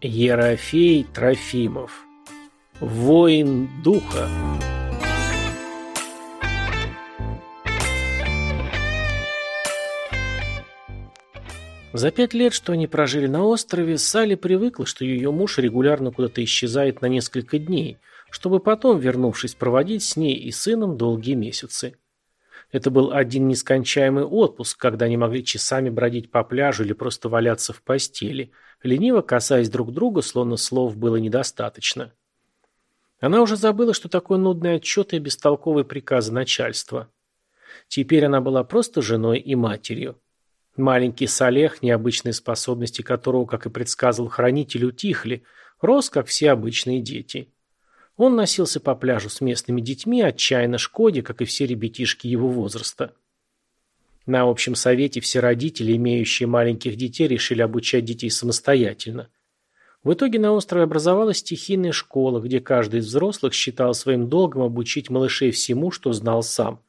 Ерофей Трофимов. Воин духа. За пять лет, что они прожили на острове, Салли привыкла, что ее муж регулярно куда-то исчезает на несколько дней, чтобы потом, вернувшись, проводить с ней и сыном долгие месяцы. Это был один нескончаемый отпуск, когда они могли часами бродить по пляжу или просто валяться в постели, лениво касаясь друг друга, словно слов было недостаточно. Она уже забыла, что такое нудный отчет и бестолковые приказы начальства. Теперь она была просто женой и матерью. Маленький Салех, необычные способности которого, как и предсказывал хранитель, утихли, рос, как все обычные дети. Он носился по пляжу с местными детьми, отчаянно шкоде, как и все ребятишки его возраста. На общем совете все родители, имеющие маленьких детей, решили обучать детей самостоятельно. В итоге на острове образовалась стихийная школа, где каждый из взрослых считал своим долгом обучить малышей всему, что знал сам.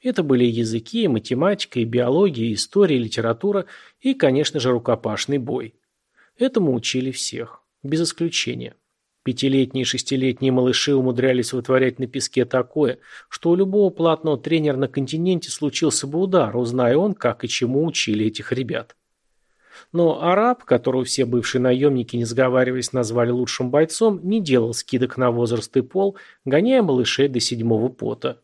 Это были языки, математика, и биология, и история, и литература, и, конечно же, рукопашный бой. Этому учили всех, без исключения. Пятилетние и шестилетние малыши умудрялись вытворять на песке такое, что у любого платного тренера на континенте случился бы удар, узная он, как и чему учили этих ребят. Но араб, которого все бывшие наемники, не сговариваясь, назвали лучшим бойцом, не делал скидок на возраст и пол, гоняя малышей до седьмого пота.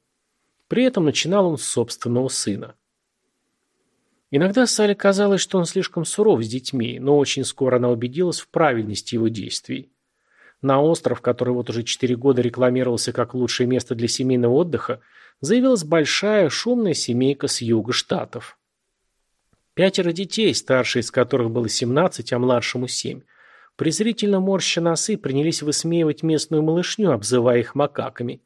При этом начинал он с собственного сына. Иногда Сале казалось, что он слишком суров с детьми, но очень скоро она убедилась в правильности его действий. На остров, который вот уже четыре года рекламировался как лучшее место для семейного отдыха, заявилась большая шумная семейка с юга штатов. Пятеро детей, старший из которых было 17, а младшему 7, презрительно морща носы принялись высмеивать местную малышню, обзывая их макаками.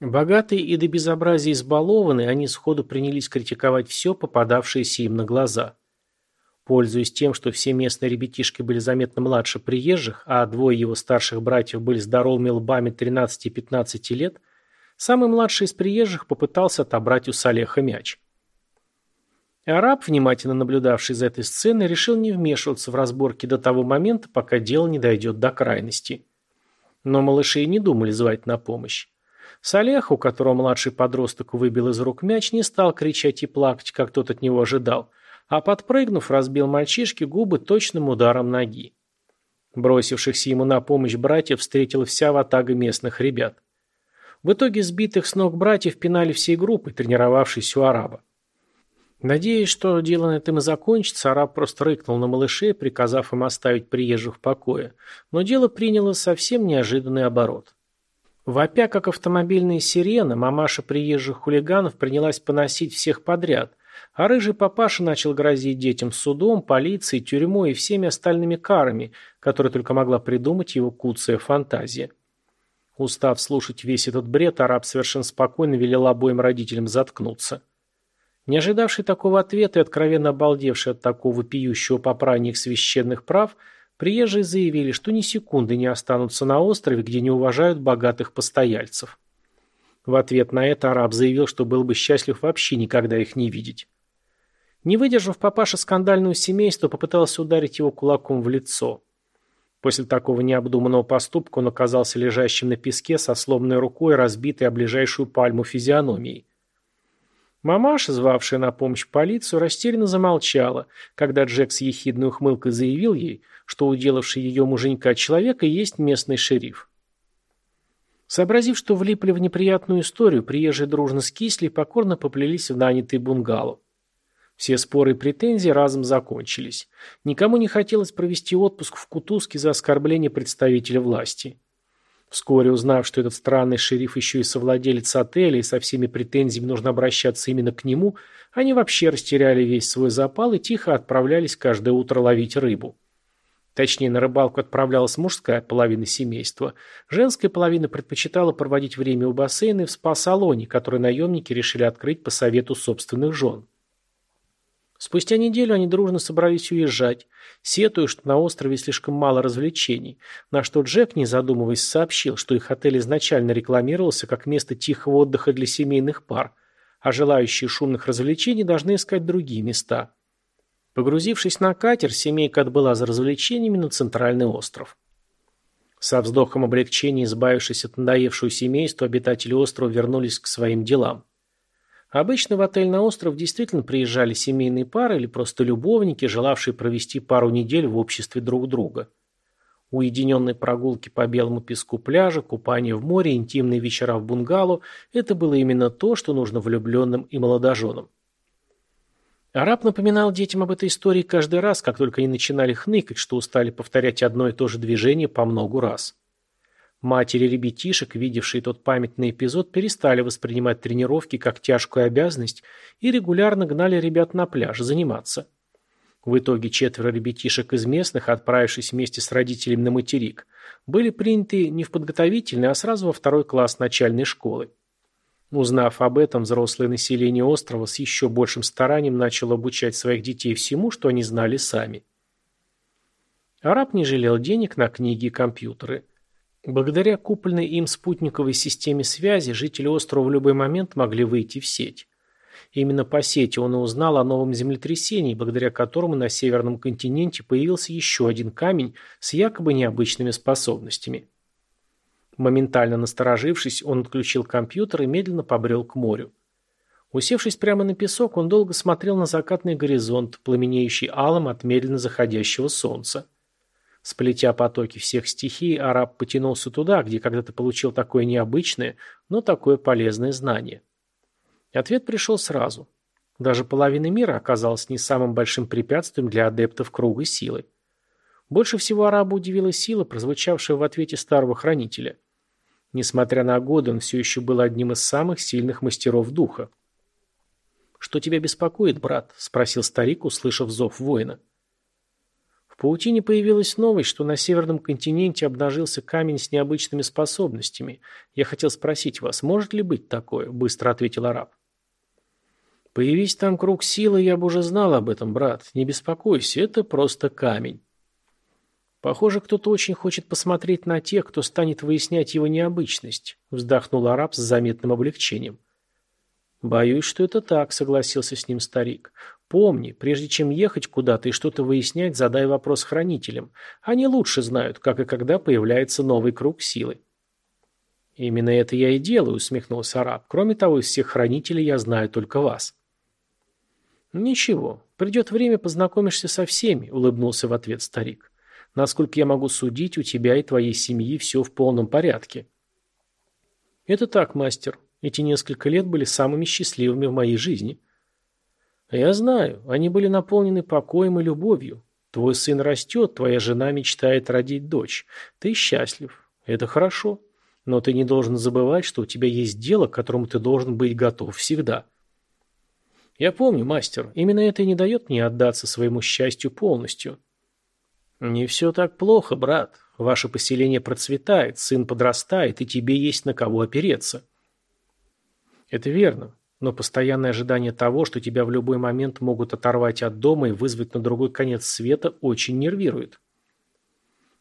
Богатые и до безобразия избалованные, они сходу принялись критиковать все, попадавшееся им на глаза – Пользуясь тем, что все местные ребятишки были заметно младше приезжих, а двое его старших братьев были здоровыми лбами 13 и 15 лет, самый младший из приезжих попытался отобрать у Салеха мяч. Араб, внимательно наблюдавший за этой сценой, решил не вмешиваться в разборки до того момента, пока дело не дойдет до крайности. Но малыши и не думали звать на помощь. Салех, у которого младший подросток выбил из рук мяч, не стал кричать и плакать, как тот от него ожидал – а подпрыгнув, разбил мальчишке губы точным ударом ноги. Бросившихся ему на помощь братьев встретила вся ватага местных ребят. В итоге сбитых с ног братьев пинали всей группой, тренировавшейся у араба. Надеясь, что дело на этом и закончится, араб просто рыкнул на малышей, приказав им оставить приезжих в покое. Но дело приняло совсем неожиданный оборот. Вопя, как автомобильные сирены, мамаша приезжих хулиганов принялась поносить всех подряд – а рыжий папаша начал грозить детям судом, полицией, тюрьмой и всеми остальными карами, которые только могла придумать его куцая фантазия. Устав слушать весь этот бред, араб совершенно спокойно велел обоим родителям заткнуться. Не ожидавший такого ответа и откровенно обалдевший от такого вопиющего попрания их священных прав, приезжие заявили, что ни секунды не останутся на острове, где не уважают богатых постояльцев. В ответ на это араб заявил, что был бы счастлив вообще никогда их не видеть. Не выдержав папаша скандального семейства, попытался ударить его кулаком в лицо. После такого необдуманного поступка он оказался лежащим на песке со сломанной рукой, разбитой о ближайшую пальму физиономией. Мамаша, звавшая на помощь полицию, растерянно замолчала, когда Джек с ехидной ухмылкой заявил ей, что уделавший ее муженька человека есть местный шериф. Сообразив, что влипли в неприятную историю, приезжие дружно скисли и покорно поплелись в нанятый бунгало. Все споры и претензии разом закончились. Никому не хотелось провести отпуск в Кутузке за оскорбление представителя власти. Вскоре узнав, что этот странный шериф еще и совладелец отеля и со всеми претензиями нужно обращаться именно к нему, они вообще растеряли весь свой запал и тихо отправлялись каждое утро ловить рыбу. Точнее, на рыбалку отправлялась мужская половина семейства. Женская половина предпочитала проводить время у бассейна и в спа-салоне, который наемники решили открыть по совету собственных жен. Спустя неделю они дружно собрались уезжать, сетуя, что на острове слишком мало развлечений, на что Джек, не задумываясь, сообщил, что их отель изначально рекламировался как место тихого отдыха для семейных пар, а желающие шумных развлечений должны искать другие места. Погрузившись на катер, семейка отбыла за развлечениями на центральный остров. Со вздохом облегчения, избавившись от надоевшего семейства, обитатели острова вернулись к своим делам. Обычно в отель на остров действительно приезжали семейные пары или просто любовники, желавшие провести пару недель в обществе друг друга. Уединенные прогулки по белому песку пляжа, купание в море, интимные вечера в бунгало – это было именно то, что нужно влюбленным и молодоженам. Араб напоминал детям об этой истории каждый раз, как только они начинали хныкать, что устали повторять одно и то же движение по многу раз. Матери ребятишек, видевшие тот памятный эпизод, перестали воспринимать тренировки как тяжкую обязанность и регулярно гнали ребят на пляж заниматься. В итоге четверо ребятишек из местных, отправившись вместе с родителями на материк, были приняты не в подготовительный, а сразу во второй класс начальной школы. Узнав об этом, взрослое население острова с еще большим старанием начало обучать своих детей всему, что они знали сами. Араб не жалел денег на книги и компьютеры. Благодаря купленной им спутниковой системе связи жители острова в любой момент могли выйти в сеть. Именно по сети он и узнал о новом землетрясении, благодаря которому на северном континенте появился еще один камень с якобы необычными способностями. Моментально насторожившись, он отключил компьютер и медленно побрел к морю. Усевшись прямо на песок, он долго смотрел на закатный горизонт, пламенеющий алым от медленно заходящего солнца. Сплетя потоки всех стихий, араб потянулся туда, где когда-то получил такое необычное, но такое полезное знание. Ответ пришел сразу. Даже половина мира оказалась не самым большим препятствием для адептов круга силы. Больше всего араба удивила сила, прозвучавшая в ответе старого хранителя. Несмотря на годы, он все еще был одним из самых сильных мастеров духа. «Что тебя беспокоит, брат?» – спросил старик, услышав зов воина. В паутине появилась новость, что на северном континенте обнажился камень с необычными способностями. Я хотел спросить вас, может ли быть такое? Быстро ответил араб. Появись там круг силы, я бы уже знал об этом, брат. Не беспокойся, это просто камень. Похоже, кто-то очень хочет посмотреть на тех, кто станет выяснять его необычность, вздохнул араб с заметным облегчением. Боюсь, что это так, согласился с ним старик. Помни, прежде чем ехать куда-то и что-то выяснять, задай вопрос хранителям. Они лучше знают, как и когда появляется новый круг силы. Именно это я и делаю, усмехнулся араб. Кроме того, из всех хранителей я знаю только вас. Ничего, придет время, познакомишься со всеми, улыбнулся в ответ старик. Насколько я могу судить, у тебя и твоей семьи все в полном порядке. Это так, мастер. Эти несколько лет были самыми счастливыми в моей жизни. Я знаю, они были наполнены покоем и любовью. Твой сын растет, твоя жена мечтает родить дочь. Ты счастлив. Это хорошо. Но ты не должен забывать, что у тебя есть дело, к которому ты должен быть готов всегда. Я помню, мастер, именно это и не дает мне отдаться своему счастью полностью. «Не все так плохо, брат. Ваше поселение процветает, сын подрастает, и тебе есть на кого опереться». «Это верно, но постоянное ожидание того, что тебя в любой момент могут оторвать от дома и вызвать на другой конец света, очень нервирует».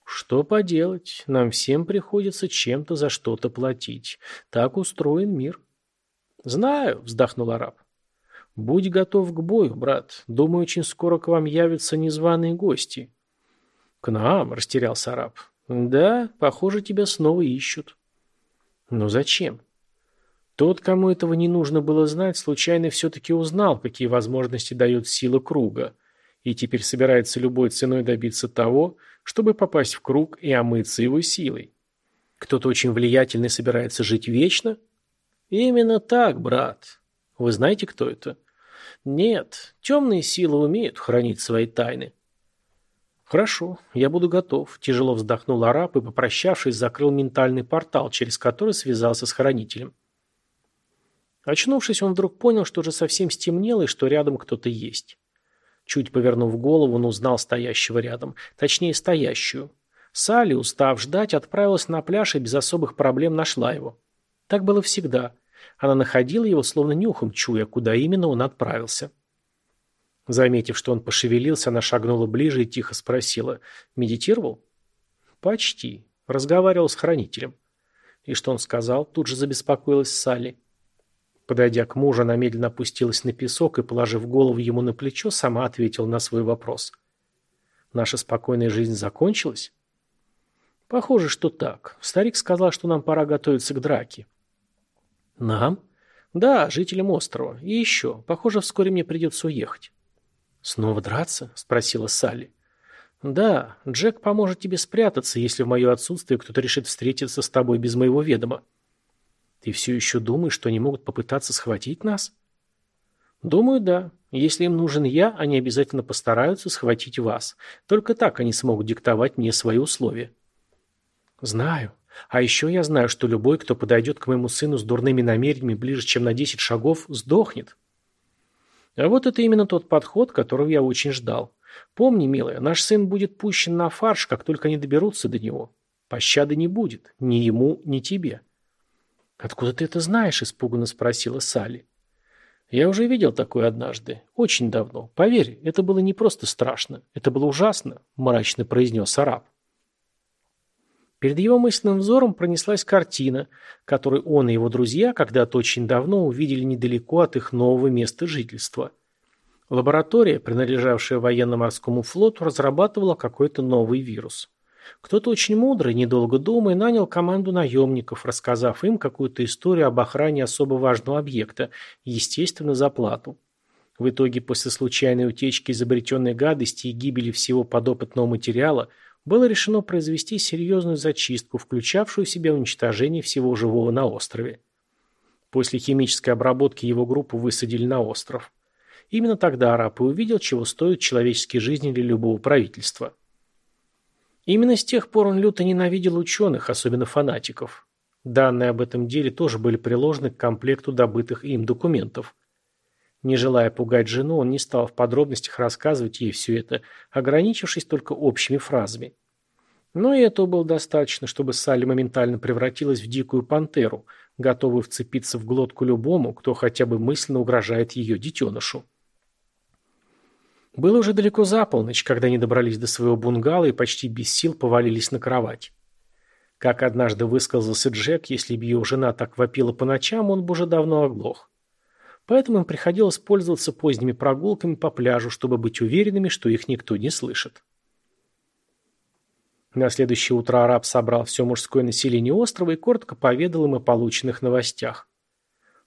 «Что поделать? Нам всем приходится чем-то за что-то платить. Так устроен мир». «Знаю», — вздохнул араб. «Будь готов к бою, брат. Думаю, очень скоро к вам явятся незваные гости. «К нам?» – растерялся араб. «Да, похоже, тебя снова ищут». «Но зачем?» Тот, кому этого не нужно было знать, случайно все-таки узнал, какие возможности дает сила круга, и теперь собирается любой ценой добиться того, чтобы попасть в круг и омыться его силой. Кто-то очень влиятельный собирается жить вечно? Именно так, брат. Вы знаете, кто это? Нет, темные силы умеют хранить свои тайны. «Хорошо, я буду готов», – тяжело вздохнул араб и, попрощавшись, закрыл ментальный портал, через который связался с хранителем. Очнувшись, он вдруг понял, что уже совсем стемнело и что рядом кто-то есть. Чуть повернув голову, он узнал стоящего рядом, точнее, стоящую. Салли, устав ждать, отправилась на пляж и без особых проблем нашла его. Так было всегда. Она находила его, словно нюхом чуя, куда именно он отправился. Заметив, что он пошевелился, она шагнула ближе и тихо спросила. «Медитировал?» «Почти. Разговаривал с хранителем». «И что он сказал?» Тут же забеспокоилась Салли. Подойдя к мужу, она медленно опустилась на песок и, положив голову ему на плечо, сама ответила на свой вопрос. «Наша спокойная жизнь закончилась?» «Похоже, что так. Старик сказал, что нам пора готовиться к драке». «Нам?» «Да, жителям острова. И еще. Похоже, вскоре мне придется уехать». «Снова драться?» – спросила Салли. «Да, Джек поможет тебе спрятаться, если в мое отсутствие кто-то решит встретиться с тобой без моего ведома». «Ты все еще думаешь, что они могут попытаться схватить нас?» «Думаю, да. Если им нужен я, они обязательно постараются схватить вас. Только так они смогут диктовать мне свои условия». «Знаю. А еще я знаю, что любой, кто подойдет к моему сыну с дурными намерениями ближе, чем на десять шагов, сдохнет». А вот это именно тот подход, которого я очень ждал. Помни, милая, наш сын будет пущен на фарш, как только они доберутся до него. Пощады не будет. Ни ему, ни тебе. «Откуда ты это знаешь?» – испуганно спросила Салли. «Я уже видел такое однажды. Очень давно. Поверь, это было не просто страшно. Это было ужасно», – мрачно произнес араб. Перед его мысленным взором пронеслась картина, которую он и его друзья когда-то очень давно увидели недалеко от их нового места жительства. Лаборатория, принадлежавшая военно-морскому флоту, разрабатывала какой-то новый вирус. Кто-то очень мудрый, недолго думая, нанял команду наемников, рассказав им какую-то историю об охране особо важного объекта, естественно, за плату. В итоге, после случайной утечки изобретенной гадости и гибели всего подопытного материала, было решено произвести серьезную зачистку, включавшую в себя уничтожение всего живого на острове. После химической обработки его группу высадили на остров. Именно тогда араб и увидел, чего стоят человеческие жизни для любого правительства. Именно с тех пор он люто ненавидел ученых, особенно фанатиков. Данные об этом деле тоже были приложены к комплекту добытых им документов. Не желая пугать жену, он не стал в подробностях рассказывать ей все это, ограничившись только общими фразами. Но и этого было достаточно, чтобы Салли моментально превратилась в дикую пантеру, готовую вцепиться в глотку любому, кто хотя бы мысленно угрожает ее детенышу. Было уже далеко за полночь, когда они добрались до своего бунгало и почти без сил повалились на кровать. Как однажды высказался Джек, если бы ее жена так вопила по ночам, он бы уже давно оглох. Поэтому им приходилось пользоваться поздними прогулками по пляжу, чтобы быть уверенными, что их никто не слышит. На следующее утро араб собрал все мужское население острова и коротко поведал им о полученных новостях.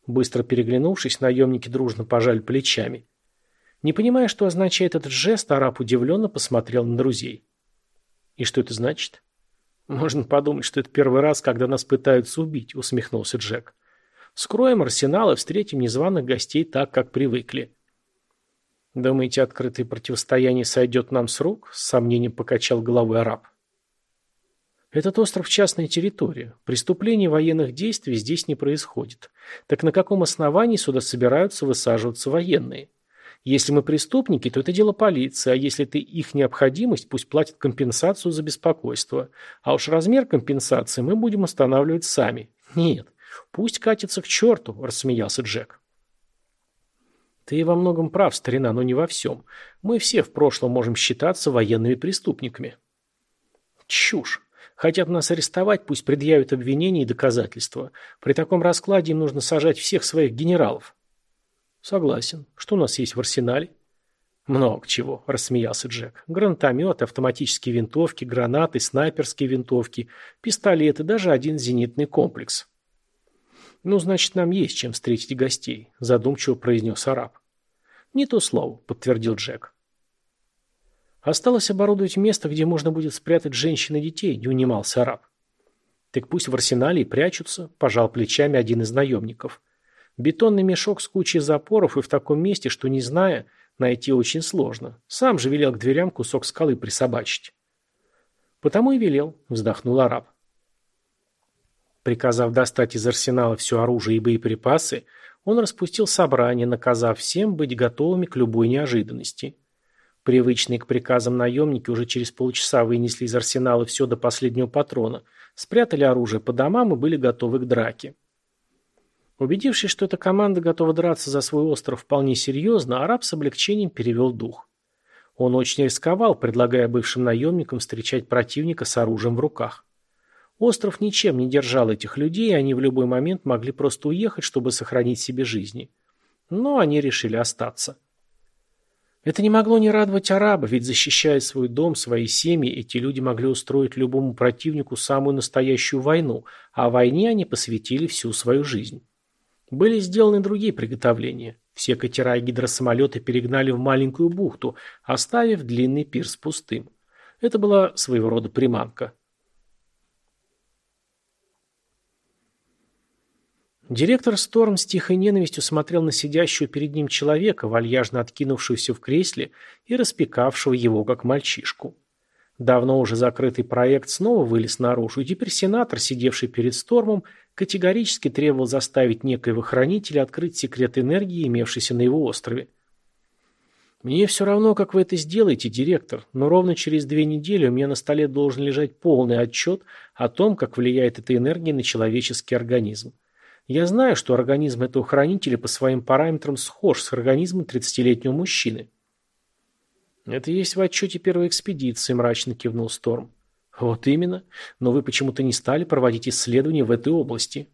Быстро переглянувшись, наемники дружно пожали плечами. Не понимая, что означает этот жест, араб удивленно посмотрел на друзей. «И что это значит?» «Можно подумать, что это первый раз, когда нас пытаются убить», — усмехнулся Джек. Скроем арсенал и встретим незваных гостей так, как привыкли. Думаете, открытое противостояние сойдет нам с рук? С сомнением покачал головой араб. Этот остров – частная территория. Преступлений военных действий здесь не происходит. Так на каком основании сюда собираются высаживаться военные? Если мы преступники, то это дело полиции, а если это их необходимость, пусть платят компенсацию за беспокойство. А уж размер компенсации мы будем устанавливать сами. Нет, «Пусть катится к черту», – рассмеялся Джек. «Ты во многом прав, старина, но не во всем. Мы все в прошлом можем считаться военными преступниками». «Чушь. Хотят нас арестовать, пусть предъявят обвинения и доказательства. При таком раскладе им нужно сажать всех своих генералов». «Согласен. Что у нас есть в арсенале?» «Много чего», – рассмеялся Джек. «Гранатометы, автоматические винтовки, гранаты, снайперские винтовки, пистолеты, даже один зенитный комплекс». «Ну, значит, нам есть чем встретить гостей», – задумчиво произнес араб. «Не то слово», – подтвердил Джек. «Осталось оборудовать место, где можно будет спрятать женщин и детей», – не унимался араб. «Так пусть в арсенале и прячутся», – пожал плечами один из наемников. «Бетонный мешок с кучей запоров и в таком месте, что, не зная, найти очень сложно. Сам же велел к дверям кусок скалы присобачить». «Потому и велел», – вздохнул араб. Приказав достать из арсенала все оружие и боеприпасы, он распустил собрание, наказав всем быть готовыми к любой неожиданности. Привычные к приказам наемники уже через полчаса вынесли из арсенала все до последнего патрона, спрятали оружие по домам и были готовы к драке. Убедившись, что эта команда готова драться за свой остров вполне серьезно, араб с облегчением перевел дух. Он очень рисковал, предлагая бывшим наемникам встречать противника с оружием в руках. Остров ничем не держал этих людей, и они в любой момент могли просто уехать, чтобы сохранить себе жизни. Но они решили остаться. Это не могло не радовать араба, ведь защищая свой дом, свои семьи, эти люди могли устроить любому противнику самую настоящую войну, а войне они посвятили всю свою жизнь. Были сделаны другие приготовления. Все катера и гидросамолеты перегнали в маленькую бухту, оставив длинный пирс пустым. Это была своего рода приманка. Директор Сторм с тихой ненавистью смотрел на сидящего перед ним человека, вальяжно откинувшегося в кресле и распекавшего его как мальчишку. Давно уже закрытый проект снова вылез наружу, и теперь сенатор, сидевший перед Стормом, категорически требовал заставить некоего хранителя открыть секрет энергии, имевшийся на его острове. «Мне все равно, как вы это сделаете, директор, но ровно через две недели у меня на столе должен лежать полный отчет о том, как влияет эта энергия на человеческий организм. Я знаю, что организм этого хранителя по своим параметрам схож с организмом 30-летнего мужчины. Это есть в отчете первой экспедиции, мрачно кивнул Сторм. Вот именно. Но вы почему-то не стали проводить исследования в этой области.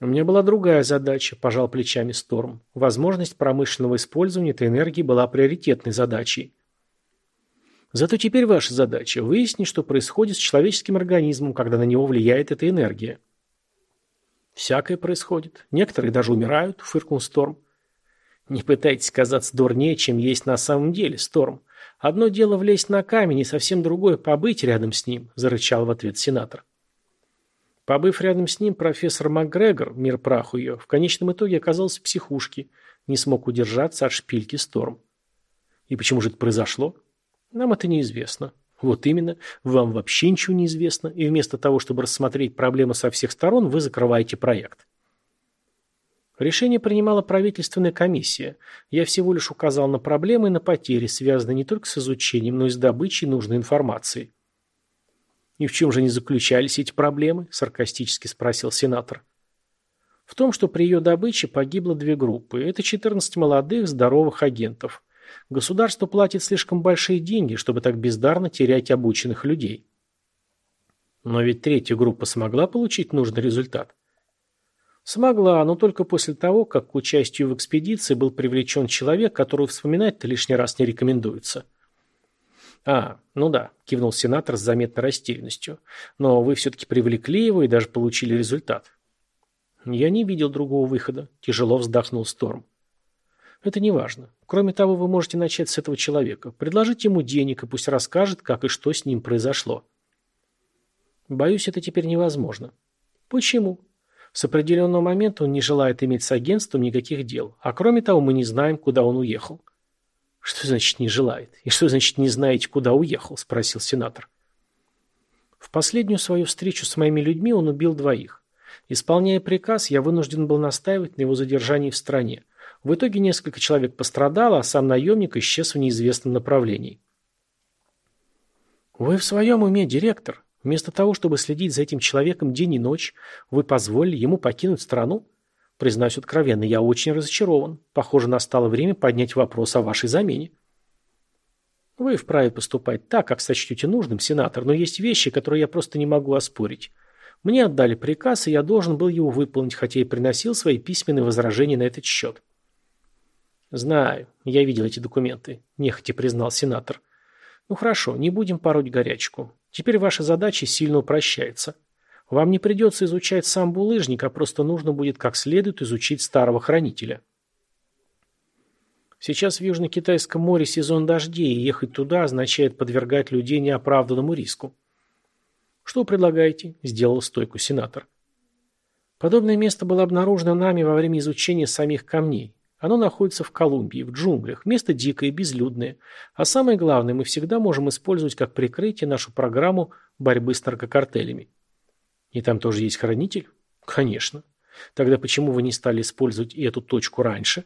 У меня была другая задача, пожал плечами Сторм. Возможность промышленного использования этой энергии была приоритетной задачей. Зато теперь ваша задача – выяснить, что происходит с человеческим организмом, когда на него влияет эта энергия. «Всякое происходит. Некоторые даже умирают», — фыркнул Сторм. «Не пытайтесь казаться дурнее, чем есть на самом деле, Сторм. Одно дело влезть на камень, и совсем другое — побыть рядом с ним», — зарычал в ответ сенатор. Побыв рядом с ним, профессор МакГрегор, мир праху ее, в конечном итоге оказался в психушке, не смог удержаться от шпильки Сторм. И почему же это произошло? Нам это неизвестно. Вот именно, вам вообще ничего не известно, и вместо того, чтобы рассмотреть проблемы со всех сторон, вы закрываете проект. Решение принимала правительственная комиссия. Я всего лишь указал на проблемы и на потери, связанные не только с изучением, но и с добычей нужной информации. «И в чем же они заключались, эти проблемы?» – саркастически спросил сенатор. В том, что при ее добыче погибло две группы. Это 14 молодых, здоровых агентов. Государство платит слишком большие деньги, чтобы так бездарно терять обученных людей. Но ведь третья группа смогла получить нужный результат. Смогла, но только после того, как к участию в экспедиции был привлечен человек, которого вспоминать-то лишний раз не рекомендуется. «А, ну да», – кивнул сенатор с заметной растерянностью. «Но вы все-таки привлекли его и даже получили результат». «Я не видел другого выхода», – тяжело вздохнул Сторм. Это не важно. Кроме того, вы можете начать с этого человека. Предложить ему денег, и пусть расскажет, как и что с ним произошло. Боюсь, это теперь невозможно. Почему? С определенного момента он не желает иметь с агентством никаких дел. А кроме того, мы не знаем, куда он уехал. Что значит не желает? И что значит не знаете, куда уехал? Спросил сенатор. В последнюю свою встречу с моими людьми он убил двоих. Исполняя приказ, я вынужден был настаивать на его задержании в стране. В итоге несколько человек пострадало, а сам наемник исчез в неизвестном направлении. «Вы в своем уме, директор? Вместо того, чтобы следить за этим человеком день и ночь, вы позволили ему покинуть страну? Признаюсь откровенно, я очень разочарован. Похоже, настало время поднять вопрос о вашей замене». «Вы вправе поступать так, как сочтете нужным, сенатор, но есть вещи, которые я просто не могу оспорить». Мне отдали приказ, и я должен был его выполнить, хотя и приносил свои письменные возражения на этот счет. «Знаю, я видел эти документы», – нехотя признал сенатор. «Ну хорошо, не будем пороть горячку. Теперь ваша задача сильно упрощается. Вам не придется изучать сам булыжник, а просто нужно будет как следует изучить старого хранителя». Сейчас в Южно-Китайском море сезон дождей, и ехать туда означает подвергать людей неоправданному риску. «Что предлагаете?» – сделал стойку сенатор. Подобное место было обнаружено нами во время изучения самих камней. Оно находится в Колумбии, в джунглях, место дикое, и безлюдное. А самое главное, мы всегда можем использовать как прикрытие нашу программу борьбы с наркокартелями. И там тоже есть хранитель? Конечно. Тогда почему вы не стали использовать эту точку раньше?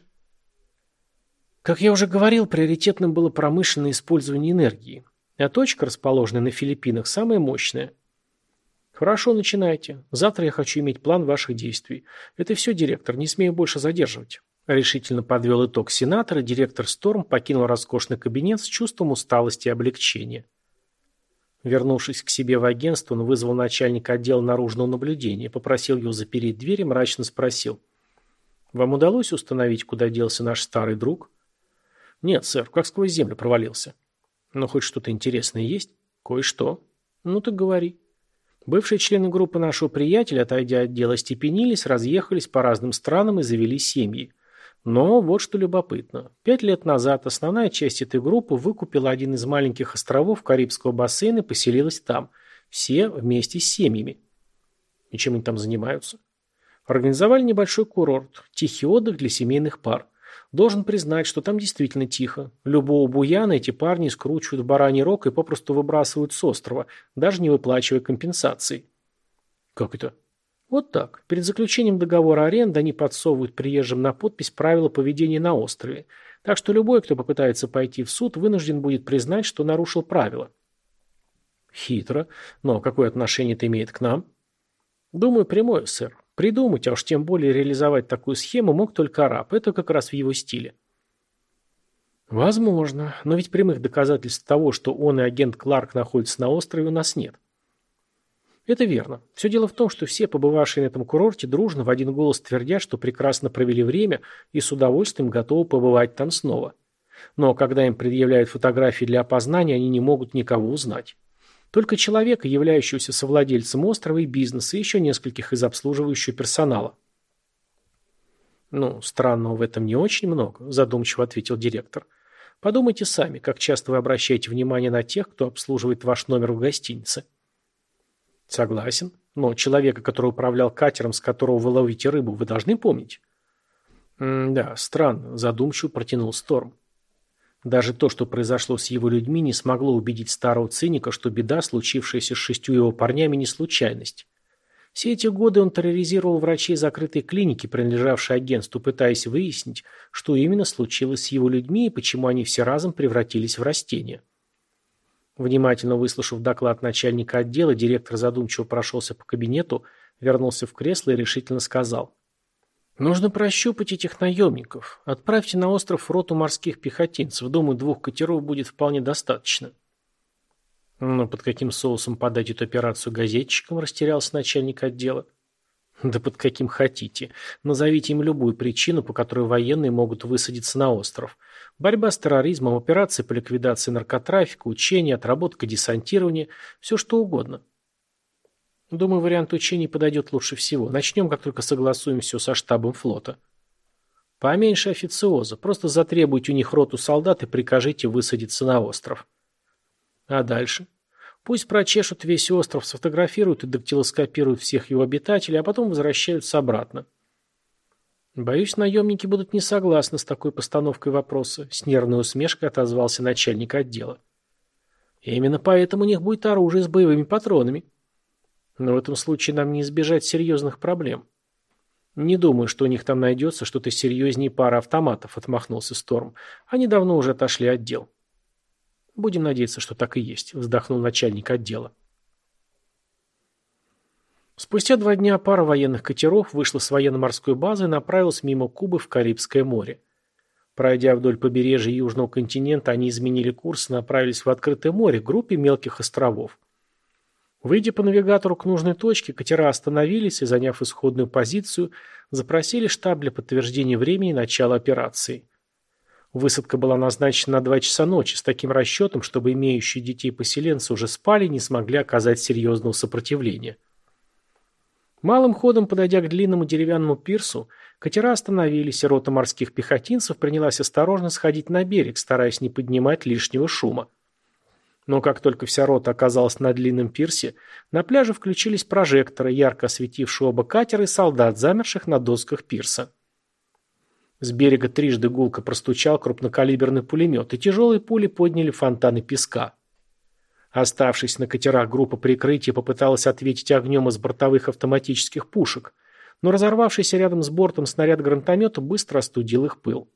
Как я уже говорил, приоритетным было промышленное использование энергии. А точка, расположенная на Филиппинах, самая мощная. Хорошо, начинайте. Завтра я хочу иметь план ваших действий. Это все, директор, не смею больше задерживать. Решительно подвел итог сенатор, и директор Сторм покинул роскошный кабинет с чувством усталости и облегчения. Вернувшись к себе в агентство, он вызвал начальника отдела наружного наблюдения, попросил его запереть дверь и мрачно спросил. «Вам удалось установить, куда делся наш старый друг?» «Нет, сэр, как сквозь землю провалился». «Но хоть что-то интересное есть?» «Кое-что». «Ну так говори». Бывшие члены группы нашего приятеля, отойдя от дела, степенились, разъехались по разным странам и завели семьи. Но вот что любопытно. Пять лет назад основная часть этой группы выкупила один из маленьких островов Карибского бассейна и поселилась там. Все вместе с семьями. И чем они там занимаются? Организовали небольшой курорт, тихий отдых для семейных пар. Должен признать, что там действительно тихо. Любого буяна эти парни скручивают в бараний рог и попросту выбрасывают с острова, даже не выплачивая компенсации. Как это? Вот так. Перед заключением договора аренды они подсовывают приезжим на подпись правила поведения на острове. Так что любой, кто попытается пойти в суд, вынужден будет признать, что нарушил правила. Хитро. Но какое отношение это имеет к нам? Думаю, прямое, сэр. Придумать, а уж тем более реализовать такую схему мог только араб. Это как раз в его стиле. Возможно. Но ведь прямых доказательств того, что он и агент Кларк находятся на острове, у нас нет. Это верно. Все дело в том, что все, побывавшие на этом курорте, дружно в один голос твердят, что прекрасно провели время и с удовольствием готовы побывать там снова. Но когда им предъявляют фотографии для опознания, они не могут никого узнать. Только человека, являющегося совладельцем острова и бизнеса, и еще нескольких из обслуживающего персонала. «Ну, странного в этом не очень много», – задумчиво ответил директор. «Подумайте сами, как часто вы обращаете внимание на тех, кто обслуживает ваш номер в гостинице». Согласен. Но человека, который управлял катером, с которого вы ловите рыбу, вы должны помнить? М да, странно, задумчиво протянул Сторм. Даже то, что произошло с его людьми, не смогло убедить старого циника, что беда, случившаяся с шестью его парнями, не случайность. Все эти годы он терроризировал врачей закрытой клиники, принадлежавшей агентству, пытаясь выяснить, что именно случилось с его людьми и почему они все разом превратились в растения. Внимательно выслушав доклад начальника отдела, директор задумчиво прошелся по кабинету, вернулся в кресло и решительно сказал. «Нужно прощупать этих наемников. Отправьте на остров роту морских пехотинцев. Думаю, двух катеров будет вполне достаточно». «Но под каким соусом подать эту операцию газетчикам?» – растерялся начальник отдела. «Да под каким хотите. Назовите им любую причину, по которой военные могут высадиться на остров. Борьба с терроризмом, операции по ликвидации наркотрафика, учения, отработка десантирования, все что угодно. Думаю, вариант учений подойдет лучше всего. Начнем, как только согласуем все со штабом флота. Поменьше официоза. Просто затребуйте у них роту солдат и прикажите высадиться на остров. А дальше? Пусть прочешут весь остров, сфотографируют и дактилоскопируют всех его обитателей, а потом возвращаются обратно. Боюсь, наемники будут не согласны с такой постановкой вопроса, с нервной усмешкой отозвался начальник отдела. Именно поэтому у них будет оружие с боевыми патронами. Но в этом случае нам не избежать серьезных проблем. Не думаю, что у них там найдется что-то серьезнее пары автоматов, отмахнулся Сторм. Они давно уже отошли от дел. Будем надеяться, что так и есть, вздохнул начальник отдела. Спустя два дня пара военных катеров вышла с военно-морской базы и направилась мимо Кубы в Карибское море. Пройдя вдоль побережья Южного континента, они изменили курс и направились в открытое море группе мелких островов. Выйдя по навигатору к нужной точке, катера остановились и, заняв исходную позицию, запросили штаб для подтверждения времени начала операции. Высадка была назначена на два часа ночи с таким расчетом, чтобы имеющие детей поселенцы уже спали и не смогли оказать серьезного сопротивления. Малым ходом, подойдя к длинному деревянному пирсу, катера остановились, и рота морских пехотинцев принялась осторожно сходить на берег, стараясь не поднимать лишнего шума. Но как только вся рота оказалась на длинном пирсе, на пляже включились прожекторы, ярко осветившие оба катера и солдат, замерших на досках пирса. С берега трижды гулко простучал крупнокалиберный пулемет, и тяжелые пули подняли фонтаны песка. Оставшись на катерах, группа прикрытия попыталась ответить огнем из бортовых автоматических пушек, но разорвавшийся рядом с бортом снаряд гранатомета быстро остудил их пыл.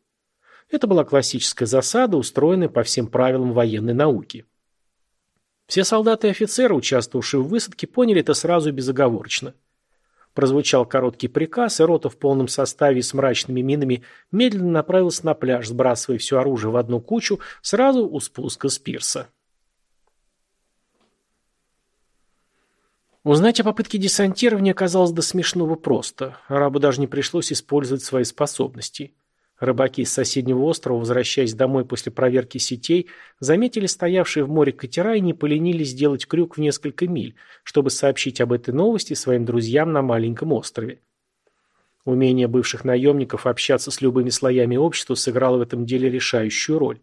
Это была классическая засада, устроенная по всем правилам военной науки. Все солдаты и офицеры, участвовавшие в высадке, поняли это сразу и безоговорочно. Прозвучал короткий приказ, и рота в полном составе с мрачными минами медленно направилась на пляж, сбрасывая все оружие в одну кучу сразу у спуска с пирса. Узнать о попытке десантирования оказалось до смешного просто. Арабу даже не пришлось использовать свои способности. Рыбаки с соседнего острова, возвращаясь домой после проверки сетей, заметили стоявшие в море катера и не поленились сделать крюк в несколько миль, чтобы сообщить об этой новости своим друзьям на маленьком острове. Умение бывших наемников общаться с любыми слоями общества сыграло в этом деле решающую роль.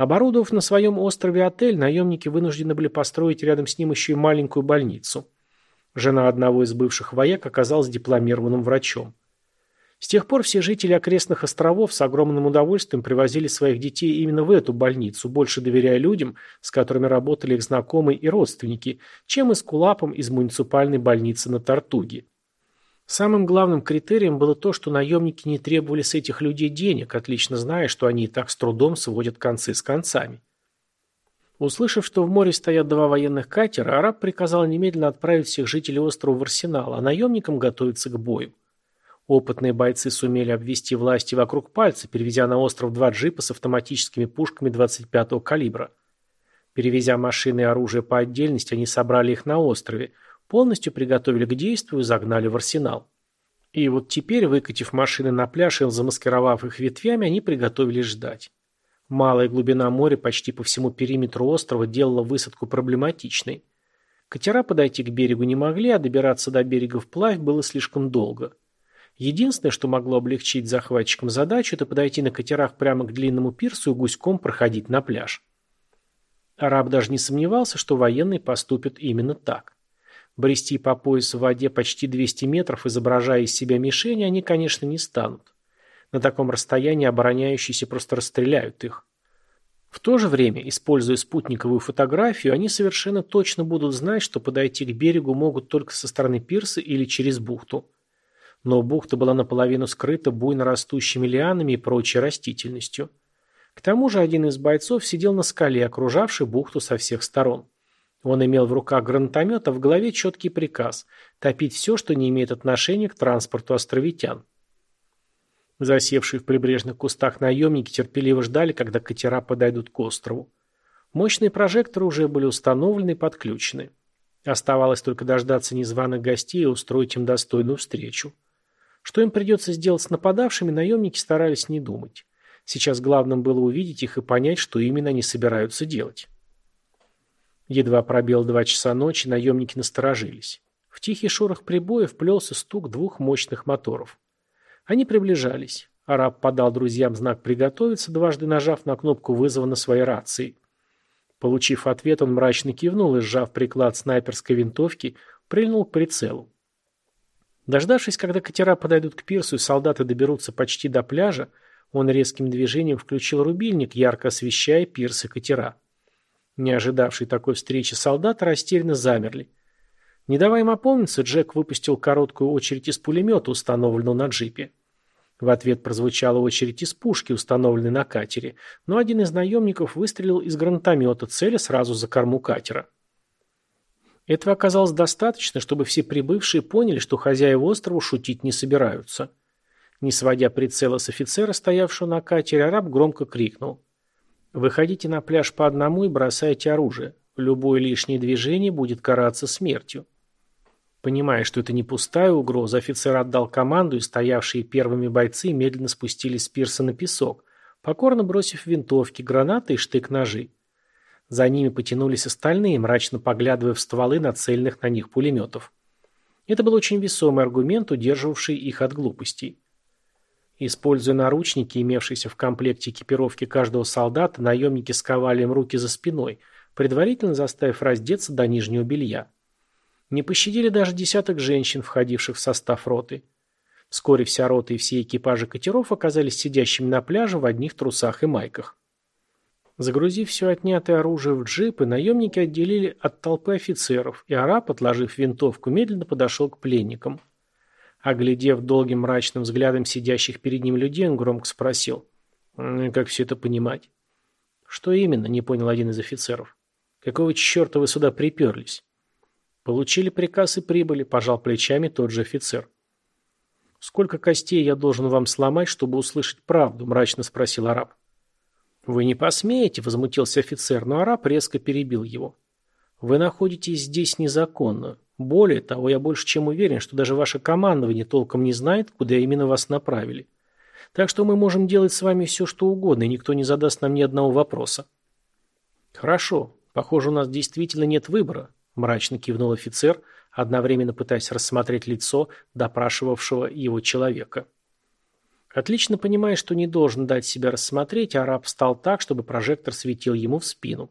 Оборудовав на своем острове отель, наемники вынуждены были построить рядом с ним еще и маленькую больницу. Жена одного из бывших вояк оказалась дипломированным врачом. С тех пор все жители окрестных островов с огромным удовольствием привозили своих детей именно в эту больницу, больше доверяя людям, с которыми работали их знакомые и родственники, чем эскулапам из муниципальной больницы на Тартуге. Самым главным критерием было то, что наемники не требовали с этих людей денег, отлично зная, что они и так с трудом сводят концы с концами. Услышав, что в море стоят два военных катера, араб приказал немедленно отправить всех жителей острова в арсенал, а наемникам готовиться к бою. Опытные бойцы сумели обвести власти вокруг пальца, перевезя на остров два джипа с автоматическими пушками 25-го калибра. Перевезя машины и оружие по отдельности, они собрали их на острове, полностью приготовили к действию и загнали в арсенал. И вот теперь, выкатив машины на пляж и замаскировав их ветвями, они приготовились ждать. Малая глубина моря почти по всему периметру острова делала высадку проблематичной. Катера подойти к берегу не могли, а добираться до берега вплавь было слишком долго. Единственное, что могло облегчить захватчикам задачу, это подойти на катерах прямо к длинному пирсу и гуськом проходить на пляж. Араб даже не сомневался, что военные поступят именно так. Брести по пояс в воде почти 200 метров, изображая из себя мишени, они, конечно, не станут. На таком расстоянии обороняющиеся просто расстреляют их. В то же время, используя спутниковую фотографию, они совершенно точно будут знать, что подойти к берегу могут только со стороны пирса или через бухту но бухта была наполовину скрыта буйно растущими лианами и прочей растительностью. К тому же один из бойцов сидел на скале, окружавшей бухту со всех сторон. Он имел в руках гранатомет, а в голове четкий приказ – топить все, что не имеет отношения к транспорту островитян. Засевшие в прибрежных кустах наемники терпеливо ждали, когда катера подойдут к острову. Мощные прожекторы уже были установлены и подключены. Оставалось только дождаться незваных гостей и устроить им достойную встречу. Что им придется сделать с нападавшими, наемники старались не думать. Сейчас главным было увидеть их и понять, что именно они собираются делать. Едва пробил два часа ночи, наемники насторожились. В тихий шорох прибоя вплелся стук двух мощных моторов. Они приближались. Араб подал друзьям знак «Приготовиться», дважды нажав на кнопку вызова на своей рации. Получив ответ, он мрачно кивнул и, сжав приклад снайперской винтовки, прильнул к прицелу. Дождавшись, когда катера подойдут к пирсу и солдаты доберутся почти до пляжа, он резким движением включил рубильник, ярко освещая пирс и катера. Не ожидавшие такой встречи солдаты растерянно замерли. Не давая им опомниться, Джек выпустил короткую очередь из пулемета, установленного на джипе. В ответ прозвучала очередь из пушки, установленной на катере, но один из наемников выстрелил из гранатомета, целя сразу за корму катера. Этого оказалось достаточно, чтобы все прибывшие поняли, что хозяева острова шутить не собираются. Не сводя прицела с офицера, стоявшего на катере, араб громко крикнул. «Выходите на пляж по одному и бросайте оружие. Любое лишнее движение будет караться смертью». Понимая, что это не пустая угроза, офицер отдал команду, и стоявшие первыми бойцы медленно спустились с пирса на песок, покорно бросив винтовки, гранаты и штык-ножи. За ними потянулись остальные, мрачно поглядывая в стволы нацеленных на них пулеметов. Это был очень весомый аргумент, удерживавший их от глупостей. Используя наручники, имевшиеся в комплекте экипировки каждого солдата, наемники сковали им руки за спиной, предварительно заставив раздеться до нижнего белья. Не пощадили даже десяток женщин, входивших в состав роты. Вскоре вся рота и все экипажи катеров оказались сидящими на пляже в одних трусах и майках. Загрузив все отнятое оружие в джип, и наемники отделили от толпы офицеров, и араб, отложив винтовку, медленно подошел к пленникам. Оглядев долгим мрачным взглядом сидящих перед ним людей, он громко спросил. «Ну как все это понимать?» «Что именно?» – не понял один из офицеров. «Какого черта вы сюда приперлись?» «Получили приказ и прибыли», – пожал плечами тот же офицер. «Сколько костей я должен вам сломать, чтобы услышать правду?» – мрачно спросил араб. «Вы не посмеете», — возмутился офицер, но араб резко перебил его. «Вы находитесь здесь незаконно. Более того, я больше чем уверен, что даже ваше командование толком не знает, куда именно вас направили. Так что мы можем делать с вами все, что угодно, и никто не задаст нам ни одного вопроса. Хорошо. Похоже, у нас действительно нет выбора, мрачно кивнул офицер, одновременно пытаясь рассмотреть лицо допрашивавшего его человека. Отлично понимая, что не должен дать себя рассмотреть, араб встал так, чтобы прожектор светил ему в спину.